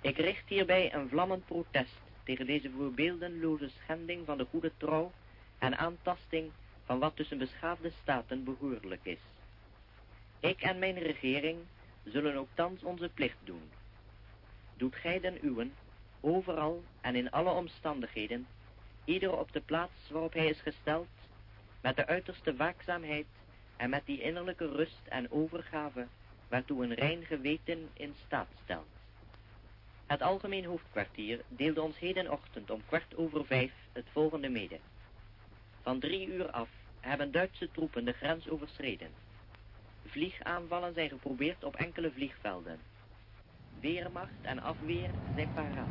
Z: Ik richt hierbij een vlammend protest tegen deze voorbeeldenloze schending van de goede trouw en aantasting van wat tussen beschaafde staten behoorlijk is. Ik en mijn regering zullen ook thans onze plicht doen. Doet gij den uwen, overal en in alle omstandigheden, ieder op de plaats waarop hij is gesteld, met de uiterste waakzaamheid en met die innerlijke rust en overgave waartoe een rein geweten in staat stelt. Het algemeen hoofdkwartier deelde ons hedenochtend om kwart over vijf het volgende mede. Van drie uur af hebben Duitse troepen de grens overschreden. Vliegaanvallen zijn geprobeerd op enkele vliegvelden. Weermacht en afweer zijn paraat